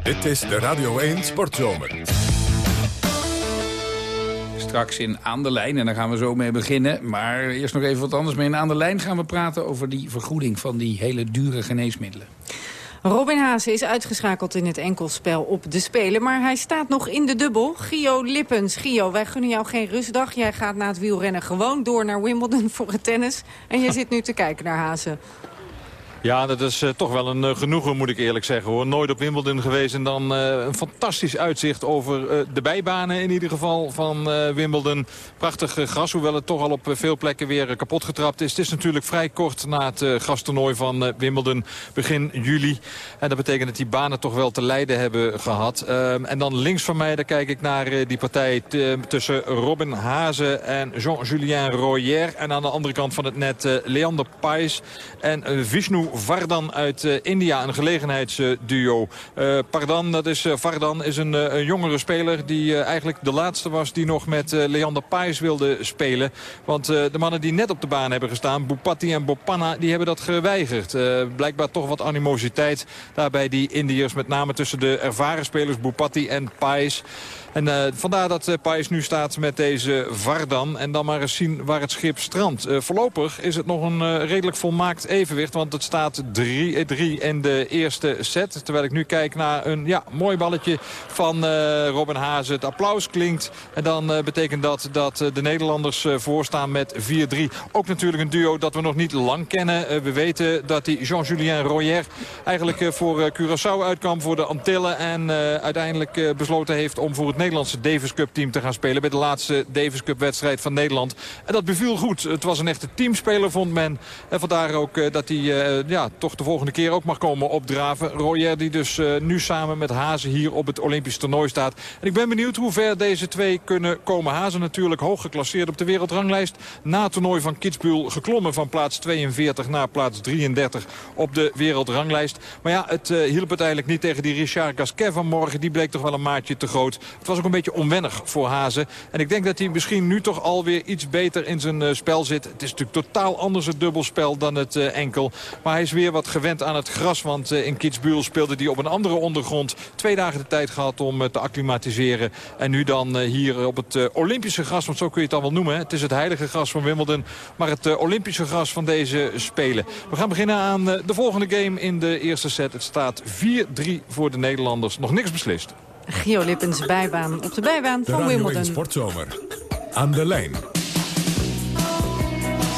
Dit is de Radio 1 Sportzomer. Straks in Aan de Lijn, en daar gaan we zo mee beginnen. Maar eerst nog even wat anders. mee. in Aan de Lijn gaan we praten over die vergoeding van die hele dure geneesmiddelen. Robin Haase is uitgeschakeld in het enkelspel op de Spelen. Maar hij staat nog in de dubbel. Gio Lippens. Gio, wij gunnen jou geen rustdag. Jij gaat na het wielrennen gewoon door naar Wimbledon voor het tennis. En je zit nu te kijken naar Haase. Ja, dat is uh, toch wel een uh, genoegen, moet ik eerlijk zeggen. hoor. Nooit op Wimbledon geweest en dan uh, een fantastisch uitzicht over de bijbanen in ieder geval van Wimbledon. Prachtig gras, hoewel het toch al op veel plekken weer kapot getrapt is. Het is natuurlijk vrij kort na het grastoernooi van Wimbledon begin juli. En dat betekent dat die banen toch wel te lijden hebben gehad. Ehm, en dan links van mij, daar kijk ik naar die partij tussen Robin Hazen en Jean-Julien Royer. En aan de andere kant van het net Leander Pais en Vishnu Vardan uit uh, India, een gelegenheidsduo. Uh, Pardan, dat is, uh, Vardan is een, een, jongere speler die eigenlijk de laatste was die nog met Leander Paes wilde spelen. Want de mannen die net op de baan hebben gestaan, Bupati en Bopanna, die hebben dat geweigerd. blijkbaar toch wat animositeit daarbij die Indiërs, met name tussen de ervaren spelers Bupati en Paes. En vandaar dat Pais nu staat met deze Vardan. En dan maar eens zien waar het schip strandt. Voorlopig is het nog een redelijk volmaakt evenwicht. Want het staat 3-3 in de eerste set. Terwijl ik nu kijk naar een ja, mooi balletje van Robin Hazen. Het applaus klinkt. En dan betekent dat dat de Nederlanders voorstaan met 4-3. Ook natuurlijk een duo dat we nog niet lang kennen. we weten dat die Jean-Julien Royer eigenlijk voor Curaçao uitkwam voor de Antillen. En uiteindelijk besloten heeft om voor het Nederlandse Davis Cup team te gaan spelen. Bij de laatste Davis Cup wedstrijd van Nederland. En dat beviel goed. Het was een echte teamspeler vond men. En vandaar ook dat hij ja, toch de volgende keer ook mag komen opdraven. Royer die dus uh, nu samen met Hazen hier op het Olympisch toernooi staat. En ik ben benieuwd hoe ver deze twee kunnen komen. Hazen natuurlijk hoog geclasseerd op de wereldranglijst. Na het toernooi van Kitzbühel geklommen van plaats 42 naar plaats 33 op de wereldranglijst. Maar ja, het hielp uiteindelijk niet tegen die Richard Gasquet van morgen. Die bleek toch wel een maatje te groot. Het was ook een beetje onwennig voor Hazen. En ik denk dat hij misschien nu toch alweer iets beter in zijn spel zit. Het is natuurlijk totaal anders het dubbelspel dan het enkel. Maar hij is weer wat gewend aan het gras. Want uh, in Kitzbühel speelde hij op een andere ondergrond. Twee dagen de tijd gehad om te acclimatiseren. En nu dan hier op het Olympische gras. Want zo kun je het al wel noemen. Het is het heilige gras van Wimbledon. Maar het Olympische gras van deze Spelen. We gaan beginnen aan de volgende game in de eerste set. Het staat 4-3 voor de Nederlanders. Nog niks beslist. Gio Lippens bijbaan op de bijbaan de van Wimbledon. Sportzomer. Aan de lijn.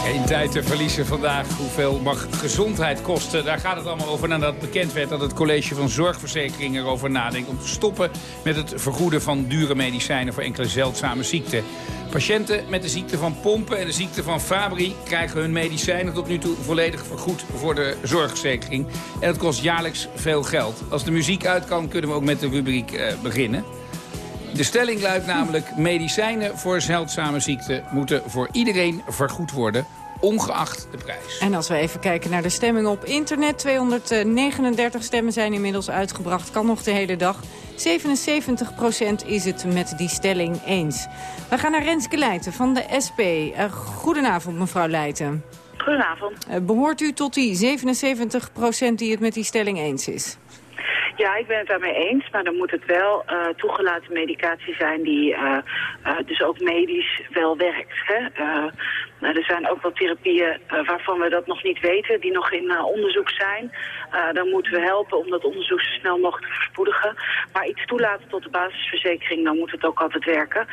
Geen tijd te verliezen vandaag. Hoeveel mag gezondheid kosten? Daar gaat het allemaal over nadat bekend werd dat het College van Zorgverzekering erover nadenkt... om te stoppen met het vergoeden van dure medicijnen voor enkele zeldzame ziekten. Patiënten met de ziekte van pompen en de ziekte van Fabry... krijgen hun medicijnen tot nu toe volledig vergoed voor de zorgverzekering. En dat kost jaarlijks veel geld. Als de muziek uit kan, kunnen we ook met de rubriek uh, beginnen. De stelling luidt namelijk... medicijnen voor zeldzame ziekten moeten voor iedereen vergoed worden ongeacht de prijs. En als we even kijken naar de stemming op internet... 239 stemmen zijn inmiddels uitgebracht, kan nog de hele dag. 77% is het met die stelling eens. We gaan naar Renske Leijten van de SP. Uh, goedenavond, mevrouw Leijten. Goedenavond. Uh, behoort u tot die 77% die het met die stelling eens is? Ja, ik ben het daarmee eens, maar dan moet het wel uh, toegelaten medicatie zijn die uh, uh, dus ook medisch wel werkt. Hè? Nou, er zijn ook wel therapieën waarvan we dat nog niet weten, die nog in onderzoek zijn. Dan moeten we helpen om dat onderzoek zo snel mogelijk te verspoedigen. Maar iets toelaten tot de basisverzekering, dan moet het ook altijd werken.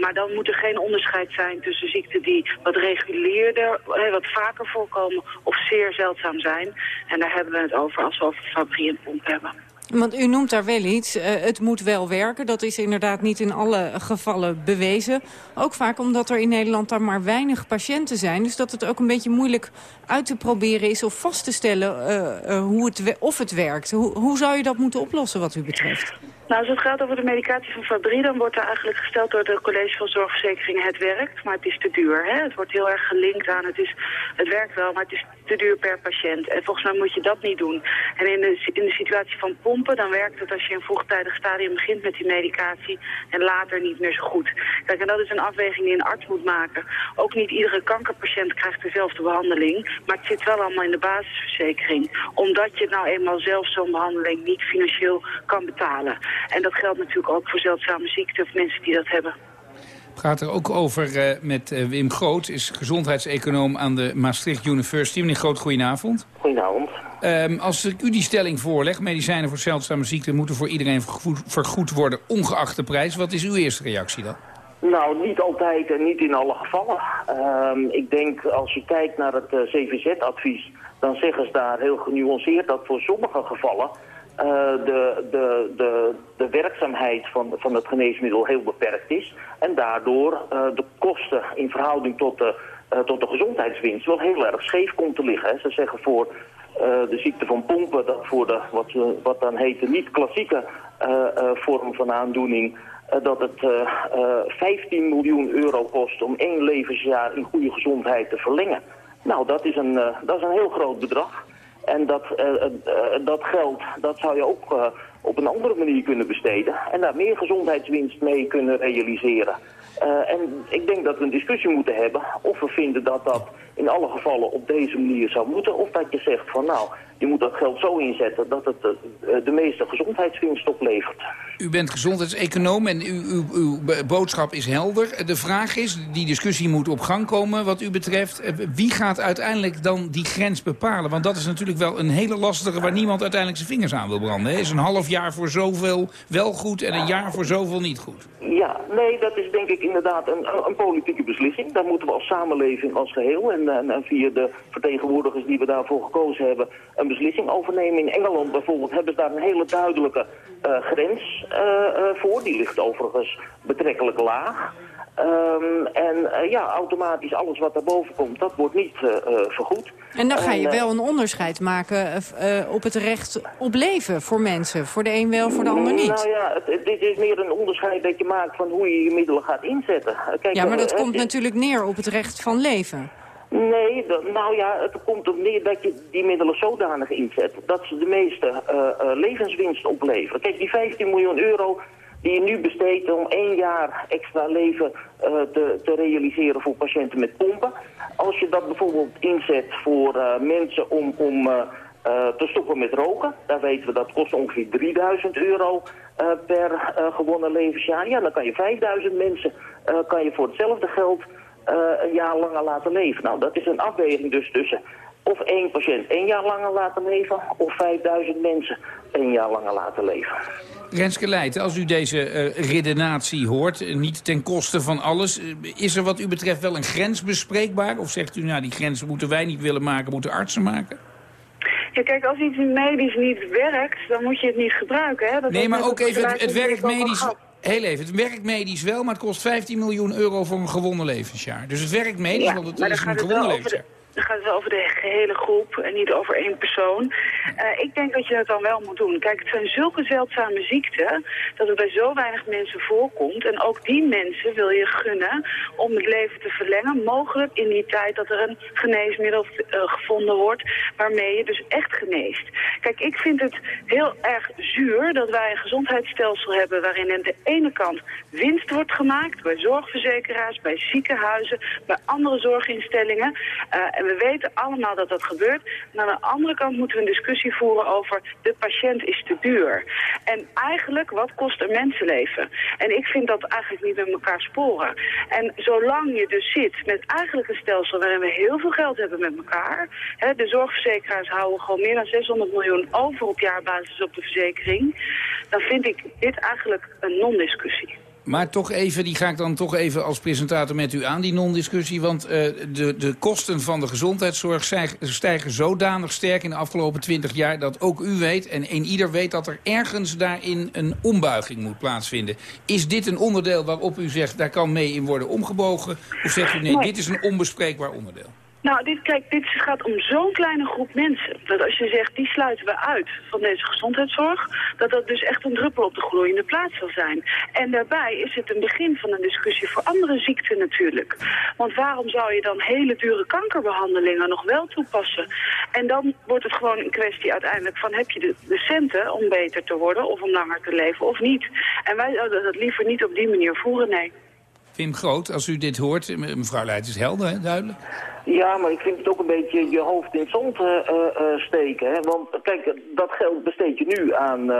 maar dan moet er geen onderscheid zijn tussen ziekten die wat reguleerder, wat vaker voorkomen of zeer zeldzaam zijn. En daar hebben we het over als we over fabrie pomp hebben. Want u noemt daar wel iets. Uh, het moet wel werken. Dat is inderdaad niet in alle gevallen bewezen. Ook vaak omdat er in Nederland daar maar weinig patiënten zijn. Dus dat het ook een beetje moeilijk uit te proberen is... of vast te stellen uh, uh, hoe het, of het werkt. Hoe, hoe zou je dat moeten oplossen wat u betreft? Nou, als het gaat over de medicatie van Fabry, dan wordt er eigenlijk gesteld door het College van Zorgverzekeringen het werkt, maar het is te duur. Hè? Het wordt heel erg gelinkt aan, het, is, het werkt wel, maar het is te duur per patiënt. En volgens mij moet je dat niet doen. En in de, in de situatie van pompen, dan werkt het als je in een vroegtijdig stadium begint met die medicatie en later niet meer zo goed. Kijk, en dat is een afweging die een arts moet maken. Ook niet iedere kankerpatiënt krijgt dezelfde behandeling, maar het zit wel allemaal in de basisverzekering. Omdat je nou eenmaal zelf zo'n behandeling niet financieel kan betalen. En dat geldt natuurlijk ook voor zeldzame ziekten of mensen die dat hebben. Het gaat er ook over uh, met uh, Wim Groot, is gezondheidseconoom aan de Maastricht University. Meneer Groot, goedenavond. Goedenavond. Um, als ik u die stelling voorleg, medicijnen voor zeldzame ziekten moeten voor iedereen vergoed, vergoed worden, ongeacht de prijs. Wat is uw eerste reactie dan? Nou, niet altijd en niet in alle gevallen. Um, ik denk, als je kijkt naar het uh, CVZ-advies, dan zeggen ze daar heel genuanceerd dat voor sommige gevallen uh, de, de, de, de werkzaamheid van, van het geneesmiddel heel beperkt is. En daardoor uh, de kosten in verhouding tot de, uh, tot de gezondheidswinst wel heel erg scheef komt te liggen. Hè. Ze zeggen voor de ziekte van pompen, dat voor de, wat, wat dan heet de niet-klassieke vorm van aandoening... dat het 15 miljoen euro kost om één levensjaar in goede gezondheid te verlengen. Nou, dat is een, dat is een heel groot bedrag. En dat, uh, uh, dat geld dat zou je ook op een andere manier kunnen besteden. En daar meer gezondheidswinst mee kunnen realiseren. en ik denk dat we een discussie moeten hebben of we vinden dat dat in alle gevallen op deze manier zou moeten. Of dat je zegt van nou, je moet dat geld zo inzetten dat het de, de meeste gezondheidswinst oplevert. U bent gezondheidseconoom en uw, uw, uw, boodschap is helder. De vraag is, die discussie moet op gang komen wat u betreft. Wie gaat uiteindelijk dan die grens bepalen? Want dat is natuurlijk wel een hele lastige waar niemand uiteindelijk zijn vingers aan wil branden. Hè? Is een half jaar voor zoveel wel goed en een jaar voor zoveel niet goed? Ja, nee, dat is denk ik inderdaad een, een politieke beslissing. Daar moeten we als samenleving als geheel en, en, en via de vertegenwoordigers die we daarvoor gekozen hebben een beslissing overnemen. In Engeland bijvoorbeeld hebben ze daar een hele duidelijke uh, grens voor. Die ligt overigens betrekkelijk laag. Um, en uh, ja, automatisch alles wat daarboven komt, dat wordt niet uh, uh, vergoed. En dan ga je wel een onderscheid maken op het recht op leven voor mensen. Voor de een wel, voor de ander niet. Nou ja, het, dit is meer een onderscheid dat je maakt van hoe je je middelen gaat inzetten. Kijk, ja, maar dat komt natuurlijk neer op het recht van leven. Nee, nou ja, het komt erop neer dat je die middelen zodanig inzet... dat ze de meeste uh, uh, levenswinst opleveren. Kijk, die 15 miljoen euro die je nu besteedt om één jaar extra leven uh, te, te, realiseren voor patiënten met pompen. Als je dat bijvoorbeeld inzet voor mensen om, om te stoppen met roken... daar weten we dat kost ongeveer 3000 euro per gewonnen levensjaar. Ja, dan kan je 5000 mensen kan je voor hetzelfde geld... Uh, een jaar langer laten leven. Nou, dat is een afweging dus tussen of één patiënt één jaar langer laten leven... of 5000 mensen één jaar langer laten leven. Renske Leijten, als u deze uh, redenatie hoort, niet ten koste van alles... is er wat u betreft wel een grens bespreekbaar? Of zegt u, nou, die grens moeten wij niet willen maken, moeten artsen maken? Ja, kijk, als iets medisch niet werkt, dan moet je het niet gebruiken. Hè? Dat nee, maar ook even, het, het werkt medisch... Heel even, het werkt medisch wel, maar het kost 15 miljoen euro voor een gewonnen levensjaar. Dus het werkt medisch, ja, want het is een gewonnen levensjaar. Dan gaat het over de gehele groep en niet over één persoon. Uh, ik denk dat je dat dan wel moet doen. Kijk, het zijn zulke zeldzame ziekten dat het bij zo weinig mensen voorkomt. En ook die mensen wil je gunnen om het leven te verlengen. Mogelijk in die tijd dat er een geneesmiddel uh, gevonden wordt waarmee je dus echt geneest. Kijk, ik vind het heel erg zuur dat wij een gezondheidsstelsel hebben waarin aan de ene kant winst wordt gemaakt bij zorgverzekeraars, bij ziekenhuizen, bij andere zorginstellingen. Uh, En we weten allemaal dat dat gebeurt. En aan de andere kant moeten we een discussie voeren over de patiënt is te duur. En eigenlijk, wat kost een mensenleven? En ik vind dat eigenlijk niet met elkaar sporen. En zolang je dus zit met eigenlijk een stelsel waarin we heel veel geld hebben met elkaar. Hè, de zorgverzekeraars houden gewoon meer dan 600 miljoen over op jaarbasis op de verzekering. Dan vind ik dit eigenlijk een non-discussie. Maar toch even, die ga ik dan toch even als presentator met u aan, die non-discussie. Want uh, de, de kosten van de gezondheidszorg stijgen zodanig sterk in de afgelopen twintig jaar... dat ook u weet en een ieder weet dat er ergens daarin een ombuiging moet plaatsvinden. Is dit een onderdeel waarop u zegt, daar kan mee in worden omgebogen? Of zegt u nee, dit is een onbespreekbaar onderdeel? Nou, dit, kijk, dit gaat om zo'n kleine groep mensen. Dat als je zegt, die sluiten we uit van deze gezondheidszorg... dat dat dus echt een druppel op de gloeiende plaats zal zijn. En daarbij is het een begin van een discussie voor andere ziekten natuurlijk. Want waarom zou je dan hele dure kankerbehandelingen nog wel toepassen? En dan wordt het gewoon een kwestie uiteindelijk van... heb je de, centen om beter te worden of om langer te leven of niet? En wij zouden dat liever niet op die manier voeren, nee. Wim Groot, als u dit hoort, mevrouw Leijt is helder, hè, duidelijk. Ja, maar ik vind het ook een beetje je hoofd in het zand uh, uh, steken. Hè? Want kijk, dat geld besteed je nu aan,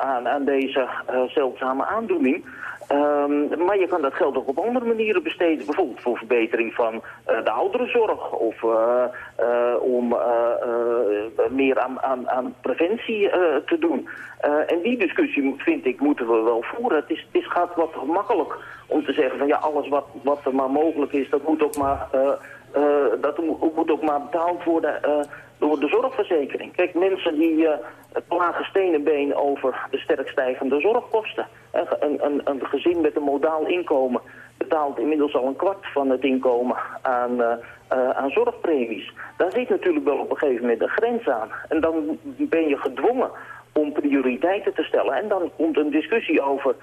aan, aan deze zeldzame aandoening. Um, maar je kan dat geld ook op andere manieren besteden. Bijvoorbeeld voor verbetering van uh, de ouderenzorg. Of uh, uh, om meer aan, aan, aan preventie te doen. en die discussie, vind ik, moeten we wel voeren. Het, is, het gaat wat gemakkelijk om te zeggen van ja, alles wat, wat er maar mogelijk is, dat moet ook maar, dat moet ook maar betaald worden door de zorgverzekering. Kijk, mensen die plagen stenen been over de sterk stijgende zorgkosten. Een, een, een, gezin met een modaal inkomen betaalt inmiddels al een kwart van het inkomen aan, uh, uh, aan zorgpremies. Daar zit natuurlijk wel op een gegeven moment een grens aan. En dan ben je gedwongen om prioriteiten te stellen. En dan komt een discussie over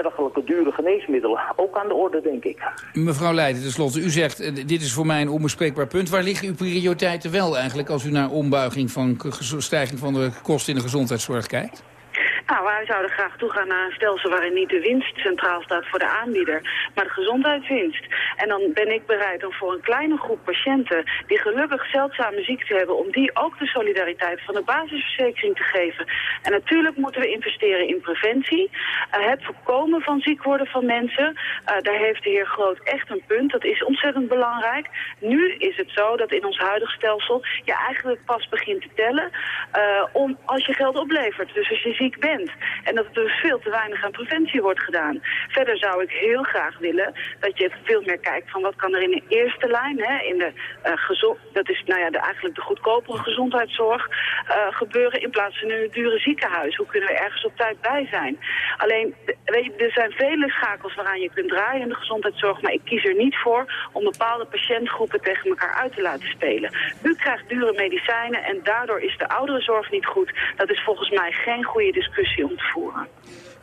dergelijke dure geneesmiddelen ook aan de orde, denk ik. Mevrouw Leijden, tenslotte, u zegt, uh, dit is voor mij een onbespreekbaar punt. Waar liggen uw prioriteiten wel eigenlijk als u naar ombuiging van stijging van de kosten in de gezondheidszorg kijkt? Nou, wij zouden graag toegaan naar een stelsel waarin niet de winst centraal staat voor de aanbieder, maar de gezondheidswinst. En dan ben ik bereid om voor een kleine groep patiënten die gelukkig zeldzame ziekte hebben, om die ook de solidariteit van de basisverzekering te geven. En natuurlijk moeten we investeren in preventie. Uh, het voorkomen van ziek worden van mensen, uh, daar heeft de heer Groot echt een punt. Dat is ontzettend belangrijk. Nu is het zo dat in ons huidige stelsel je eigenlijk pas begint te tellen uh, om, als je geld oplevert. Dus als je ziek bent. En dat er dus veel te weinig aan preventie wordt gedaan. Verder zou ik heel graag willen dat je veel meer kijkt van wat kan er in de eerste lijn, hè, in de uh, gezond, dat is nou ja, de, eigenlijk de goedkopere gezondheidszorg, uh, gebeuren in plaats van in een dure ziekenhuis. Hoe kunnen we ergens op tijd bij zijn? Alleen, weet je, er zijn vele schakels waaraan je kunt draaien in de gezondheidszorg, maar ik kies er niet voor om bepaalde patiëntgroepen tegen elkaar uit te laten spelen. U krijgt dure medicijnen en daardoor is de ouderenzorg niet goed. Dat is volgens mij geen goede discussie discussie om te voeren.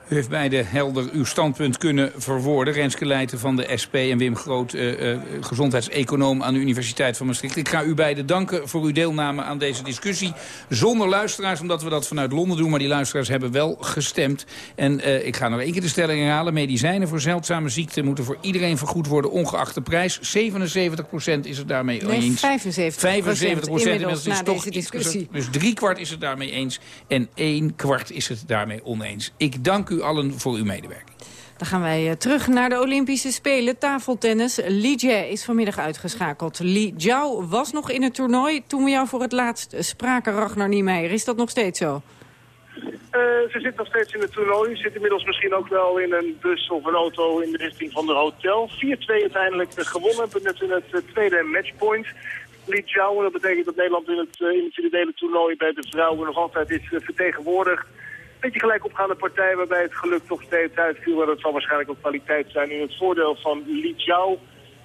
U heeft beide helder uw standpunt kunnen verwoorden. Renske Leijten van de SP en Wim Groot, uh, uh, gezondheidseconoom aan de Universiteit van Maastricht. Ik ga u beiden danken voor uw deelname aan deze discussie. Zonder luisteraars, omdat we dat vanuit Londen doen. Maar die luisteraars hebben wel gestemd. En uh, ik ga nog één keer de stelling herhalen. Medicijnen voor zeldzame ziekten moeten voor iedereen vergoed worden, ongeacht de prijs. 77% is het daarmee nee, eens. 75% 75 inmiddels is na toch, deze discussie. Dus drie kwart is het daarmee eens en één kwart is het daarmee oneens. Ik dank u allen voor uw medewerking. Dan gaan wij terug naar de Olympische Spelen. Tafeltennis. Li Jie is vanmiddag uitgeschakeld. Li Jiao was nog in het toernooi toen we jou voor het laatst spraken, Ragnar Niemeyer. Is dat nog steeds zo? Uh, ze zit nog steeds in het toernooi. Ze zit inmiddels misschien ook wel in een bus of een auto in de richting van de hotel. 4-2 uiteindelijk gewonnen. Net in het tweede matchpoint. Li Jiao, en dat betekent dat Nederland in het individuele toernooi bij de vrouwen nog altijd is vertegenwoordigd beetje gelijk opgaande partij waarbij het geluk toch steeds uitviel. Maar dat zal waarschijnlijk ook kwaliteit zijn in het voordeel van Li Jiao.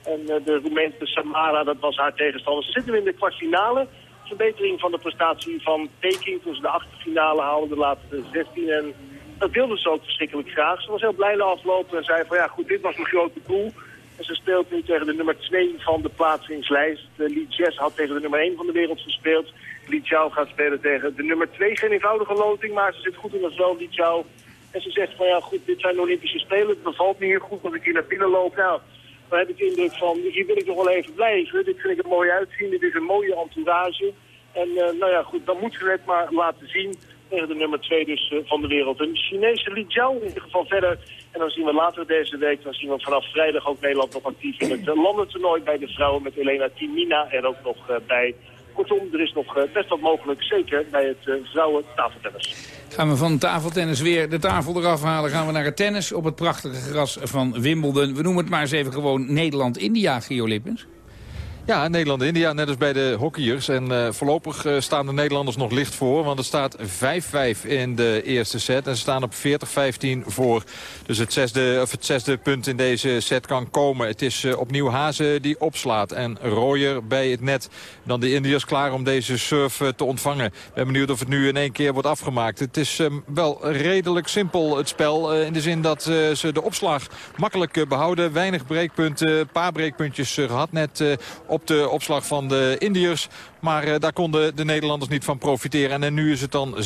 En uh, de Roemeense Samara, dat was haar tegenstander. Ze zitten nu in de kwartfinale. Verbetering van de prestatie van Peking toen ze de achterfinale haalden, de laatste 16. En dat wilde ze ook verschrikkelijk graag. Ze was heel blij na aflopen en zei van ja goed, dit was mijn grote doel. En ze speelt nu tegen de nummer 2 van de plaatsingslijst. Uh, Li Jess had tegen de nummer 1 van de wereld gespeeld. Li Chao gaat spelen tegen de nummer 2. Geen eenvoudige loting, maar ze zit goed in het spel, Li Chao. En ze zegt van ja goed, dit zijn de Olympische Spelen. Het bevalt me hier goed als ik hier naar binnen loop. Nou, dan heb ik de indruk van, hier wil ik nog wel even blijven. Dit vind ik er mooi uitzien, dit is een mooie entourage. En uh, nou ja, goed, dan moet ze het maar laten zien tegen de nummer 2 dus uh, van de wereld. Een Chinese Li Jiao in ieder geval verder. En dan zien we later deze week, dan zien we vanaf vrijdag ook Nederland nog actief in het uh, landentoernooi bij de vrouwen met Elena Timina er ook nog bij. Kortom, er is nog best wat mogelijk, zeker bij het vrouwen tafeltennis. Gaan we van tafeltennis weer de tafel eraf halen, gaan we naar het tennis op het prachtige gras van Wimbledon. We noemen het maar eens even gewoon Nederland-India, Gio Lippens. Ja, Nederland-India, net als bij de hockeyers. En uh, voorlopig uh, staan de Nederlanders nog licht voor. Want het staat 5-5 in de eerste set. En ze staan op 40-15 voor. Dus het zesde, of het punt in deze set kan komen. Het is uh, opnieuw Hazen die opslaat. En Royer bij het net. Dan de Indiërs klaar om deze serve te ontvangen. Ik ben benieuwd of het nu in één keer wordt afgemaakt. Het is um, wel redelijk simpel het spel. in de zin dat ze de opslag makkelijk behouden. Weinig breekpunten. Een paar breekpuntjes gehad net de opslag van de Indiërs. Maar uh, daar konden de Nederlanders niet van profiteren. En nu is het dan 6-5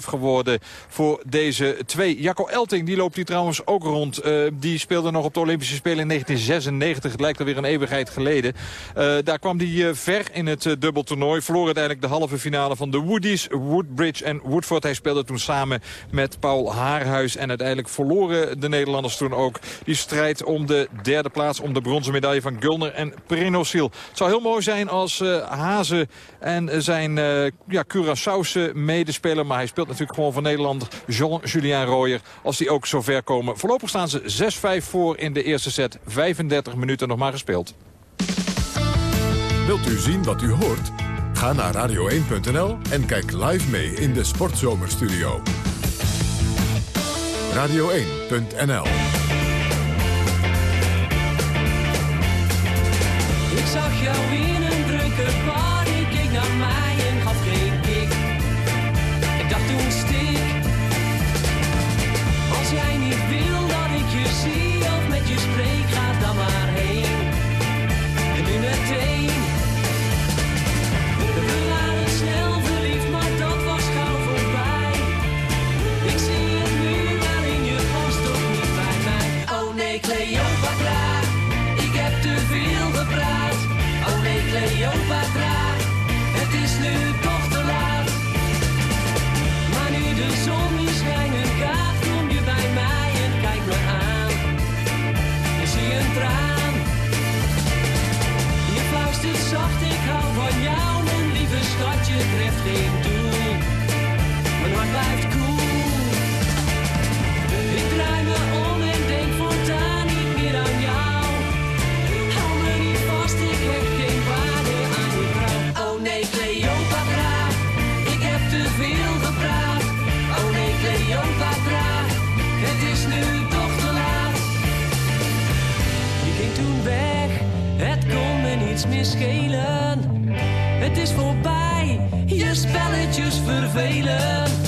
geworden voor deze twee. Jacco Elting, die loopt hier trouwens ook rond. Uh, die speelde nog op de Olympische Spelen in 1996. Het lijkt alweer een eeuwigheid geleden. Uh, daar kwam hij ver in het dubbeltoernooi. Verloor uiteindelijk de halve finale van de Woodies. Woodbridge en Woodford. Hij speelde toen samen met Paul Haarhuis. En uiteindelijk verloren de Nederlanders toen ook die strijd om de derde plaats. Om de bronzen medaille van Gulner en Prenosil. Het zou heel mooi zijn als Hazen en zijn uh, ja, Curaçaose medespeler. Maar hij speelt natuurlijk gewoon van Nederland. Jean-Julien Royer. Als die ook zo ver komen. Voorlopig staan ze 6-5 voor in de eerste set. 35 minuten nog maar gespeeld. Wilt u zien wat u hoort? Ga naar radio1.nl en kijk live mee in de Sportzomerstudio. Radio1.nl Ik zag jou in Cleopatra, het is nu schelen. Het is voorbij, je spelletjes vervelen.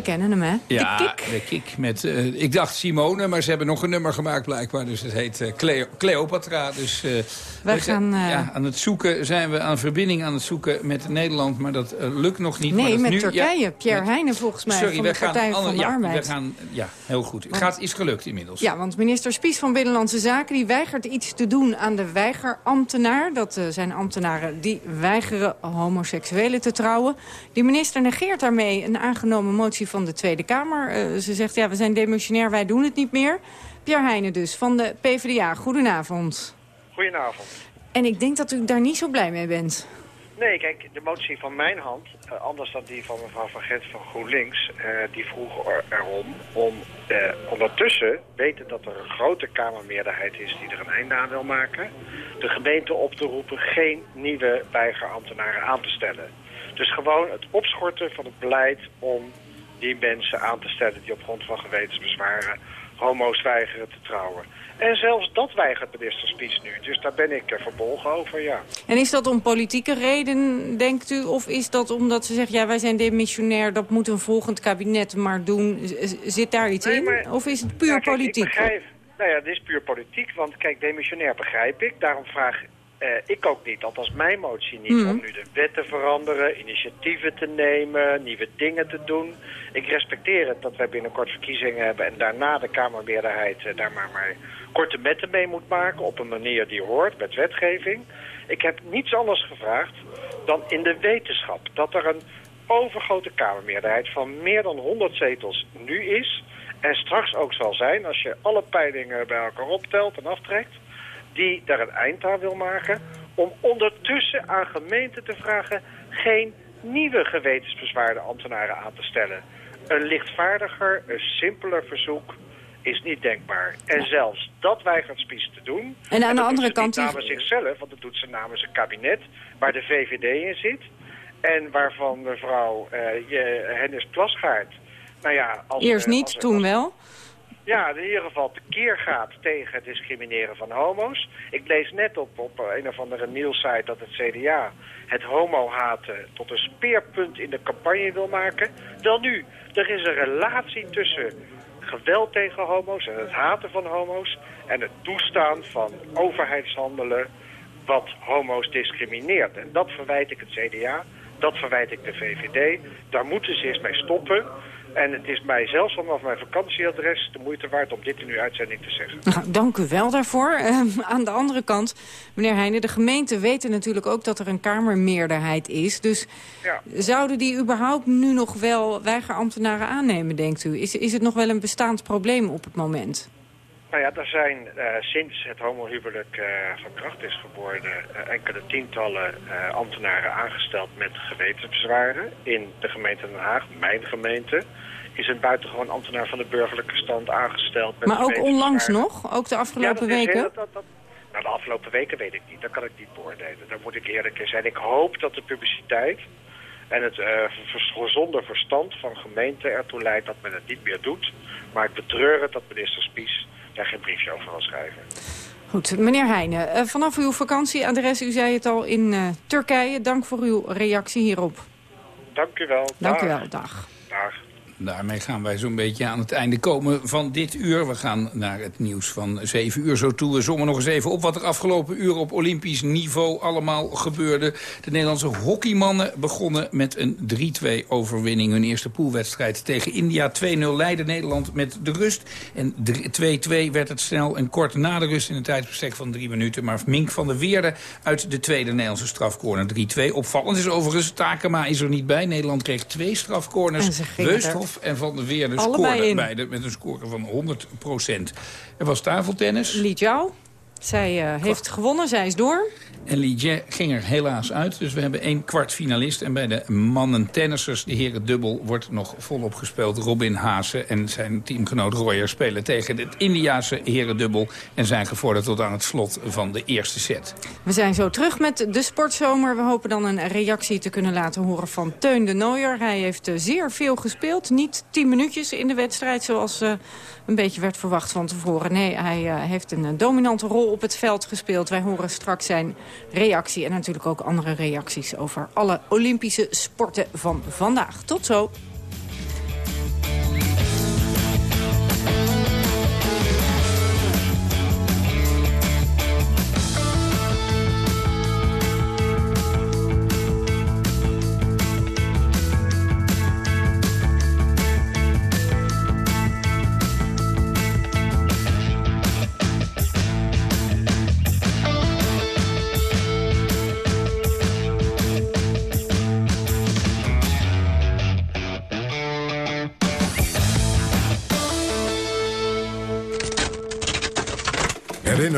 We kennen hem, hè? Ja, de. De kick met, eh, ik dacht Simone, maar ze hebben nog een nummer gemaakt blijkbaar. Dus het heet eh, Cleo- Cleopatra. Dus eh, we gaan, ja, aan het zoeken zijn we aan verbinding aan het zoeken met Nederland. Maar dat lukt nog niet. maar Nee, dat met nu, Turkije. Ja, Pierre met- Heijnen volgens mij Sorry, van we de gaan Partij alle- van de ja. We gaan, ja, heel goed. Het gaat, is gelukt inmiddels. Ja, want minister Spies van Binnenlandse Zaken... die weigert iets te doen aan de weigerambtenaar. Dat zijn ambtenaren die weigeren homoseksuelen te trouwen. Die minister negeert daarmee een aangenomen motie van de Tweede Kamer. Eh, ze zegt, ja, we zijn demissionair, wij doen het niet meer. Pierre Heijnen dus, van de PvdA. Goedenavond. Goedenavond. En ik denk dat u daar niet zo blij mee bent. Nee, kijk, de motie van mijn hand, eh, anders dan die van mevrouw Van Gent van GroenLinks, eh, die vroeg er, erom om eh, ondertussen, weten dat er een grote Kamermeerderheid is die er een einde aan wil maken, de gemeente op te roepen geen nieuwe weigerambtenaren aan te stellen. Dus gewoon het opschorten van het beleid om die mensen aan te stellen die op grond van gewetensbezwaren homo's weigeren te trouwen. En zelfs dat weigert minister Spies nu. Dus daar ben ik verbolgen over, ja. En is dat om politieke reden, denkt u? Of is dat omdat ze zeggen, ja, wij zijn demissionair... dat moet een volgend kabinet maar doen. Z- Zit daar iets Nee, in? Of is het puur kijk, politiek? Ik begrijp, nou ja, het is puur politiek, want kijk, demissionair begrijp ik. Daarom vraag eh, ik ook niet, althans mijn motie niet, Mhm. om nu de wet te veranderen, initiatieven te nemen, nieuwe dingen te doen. Ik respecteer het dat wij binnenkort verkiezingen hebben en daarna de Kamermeerderheid eh, daar maar, maar korte metten mee moet maken op een manier die hoort met wetgeving. Ik heb niets anders gevraagd dan in de wetenschap dat er een overgrote Kamermeerderheid van meer dan 100 zetels nu is en straks ook zal zijn als je alle peilingen bij elkaar optelt en aftrekt, die daar een eind aan wil maken, om ondertussen aan gemeenten te vragen geen nieuwe gewetensbezwaarde ambtenaren aan te stellen. Een lichtvaardiger, een simpeler verzoek is niet denkbaar. En zelfs dat weigert Spies te doen. En aan de dat andere kant is- namens zichzelf, want dat doet ze namens een kabinet waar de VVD in zit. En waarvan mevrouw eh Hennis Plasgaard, nou ja... Als, Eerst eh, niet, als- toen wel. Ja, in ieder geval tekeer gaat tegen het discrimineren van homo's. Ik lees net op, op een of andere nieuwssite dat het CDA het homo-haten tot een speerpunt in de campagne wil maken. Wel nu, er is een relatie tussen geweld tegen homo's en het haten van homo's... en het toestaan van overheidshandelen wat homo's discrimineert. En dat verwijt ik het CDA, dat verwijt ik de VVD. Daar moeten ze eens mee stoppen. En het is mij zelfs vanaf mijn vakantieadres de moeite waard om dit in uw uitzending te zeggen. Nou, dank u wel daarvoor. Eh, aan de andere kant, meneer Heijnen, de gemeenten weten natuurlijk ook dat er een kamermeerderheid is. Dus Ja. zouden die überhaupt nu nog wel weigerambtenaren aannemen, denkt u? Is, is het nog wel een bestaand probleem op het moment? Nou ja, er zijn eh, sinds het homohuwelijk eh, van kracht is geworden... eh, enkele tientallen ambtenaren aangesteld met gewetensbezwaren. In de gemeente Den Haag, mijn gemeente, is een buitengewoon ambtenaar van de burgerlijke stand aangesteld. Met Maar ook onlangs nog, ook de Ja, afgelopen dat is weken? heel- dat, dat, nou, de afgelopen weken weet ik niet. Dat kan ik niet beoordelen. Daar moet ik eerlijk in zijn. Ik hoop dat de publiciteit en het vers- gezonde verstand van gemeenten ertoe leidt dat men het niet meer doet. Maar ik betreur het dat minister Spies daar geen briefje over wil schrijven. Goed, meneer Heijnen, eh, vanaf uw vakantieadres, u zei het al, in eh, Turkije. Dank voor uw reactie hierop. Dank u wel. Dank u Dag. wel, dag. Dag. Daarmee gaan wij zo'n beetje aan het einde komen van dit uur. We gaan naar het nieuws van 7 uur zo toe. We zommen nog eens even op wat er afgelopen uur op Olympisch niveau allemaal gebeurde. De Nederlandse hockeymannen begonnen met een 3-2 overwinning. Hun eerste poolwedstrijd tegen India. 2-0 leidde Nederland met de rust. En 2-2 werd het snel en kort na de rust in een tijdsbestek van drie minuten. Maar Mink van der Weerde uit de tweede Nederlandse strafcorner 3-2. Opvallend is overigens, Takema is er niet bij. Nederland kreeg twee strafcorners. En en Van der allebei scoorden in. beide met een score van 100% Er was tafeltennis. Li Jiao, zij eh, heeft gewonnen, zij is door. En Li Jie ging er helaas uit. Dus we hebben één kwartfinalist. En bij de mannen tennissers, de heren dubbel, wordt nog volop gespeeld. Robin Haase en zijn teamgenoot Royer spelen tegen het Indiase heren dubbel. En zijn gevorderd tot aan het slot van de eerste set. We zijn zo terug met de sportzomer. We hopen dan een reactie te kunnen laten horen van Teun de Nooier. Hij heeft eh, zeer veel gespeeld. Niet tien minuutjes in de wedstrijd zoals eh, een beetje werd verwacht van tevoren. Nee, hij heeft een dominante rol op het veld gespeeld. Wij horen straks zijn reactie en natuurlijk ook andere reacties over alle Olympische sporten van vandaag. Tot zo.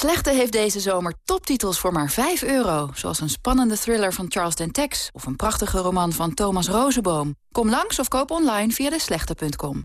Slechte heeft deze zomer toptitels voor maar 5 euro. Zoals een spannende thriller van Charles Dentex... of een prachtige roman van Thomas Rozenboom. Kom langs of koop online via deslechte.com.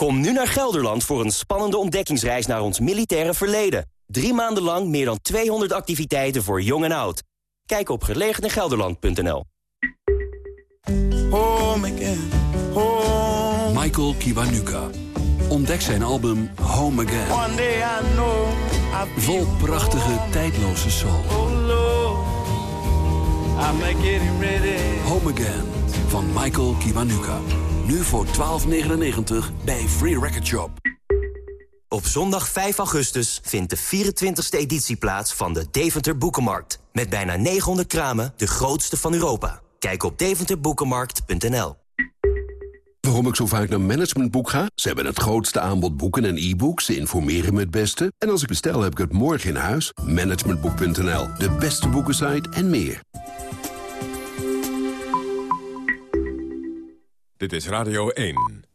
Kom nu naar Gelderland voor een spannende ontdekkingsreis naar ons militaire verleden. Drie maanden lang meer dan 200 activiteiten voor jong en oud. Kijk op gelegenegelderland.nl. Michael Kiwanuka. Ontdek zijn album Home Again. Vol prachtige, tijdloze soul. Home Again van Michael Kiwanuka. Nu voor 12,99 bij Free Record Shop. Op zondag 5 augustus vindt de 24e editie plaats van de Deventer Boekenmarkt. Met bijna 900 kramen, de grootste van Europa. Kijk op deventerboekenmarkt.nl. Waarom ik zo vaak naar Managementboek ga? Ze hebben het grootste aanbod boeken en e-books. Ze informeren me het beste. En als ik bestel, heb ik het morgen in huis. Managementboek.nl, de beste boekensite en meer. Dit is Radio 1.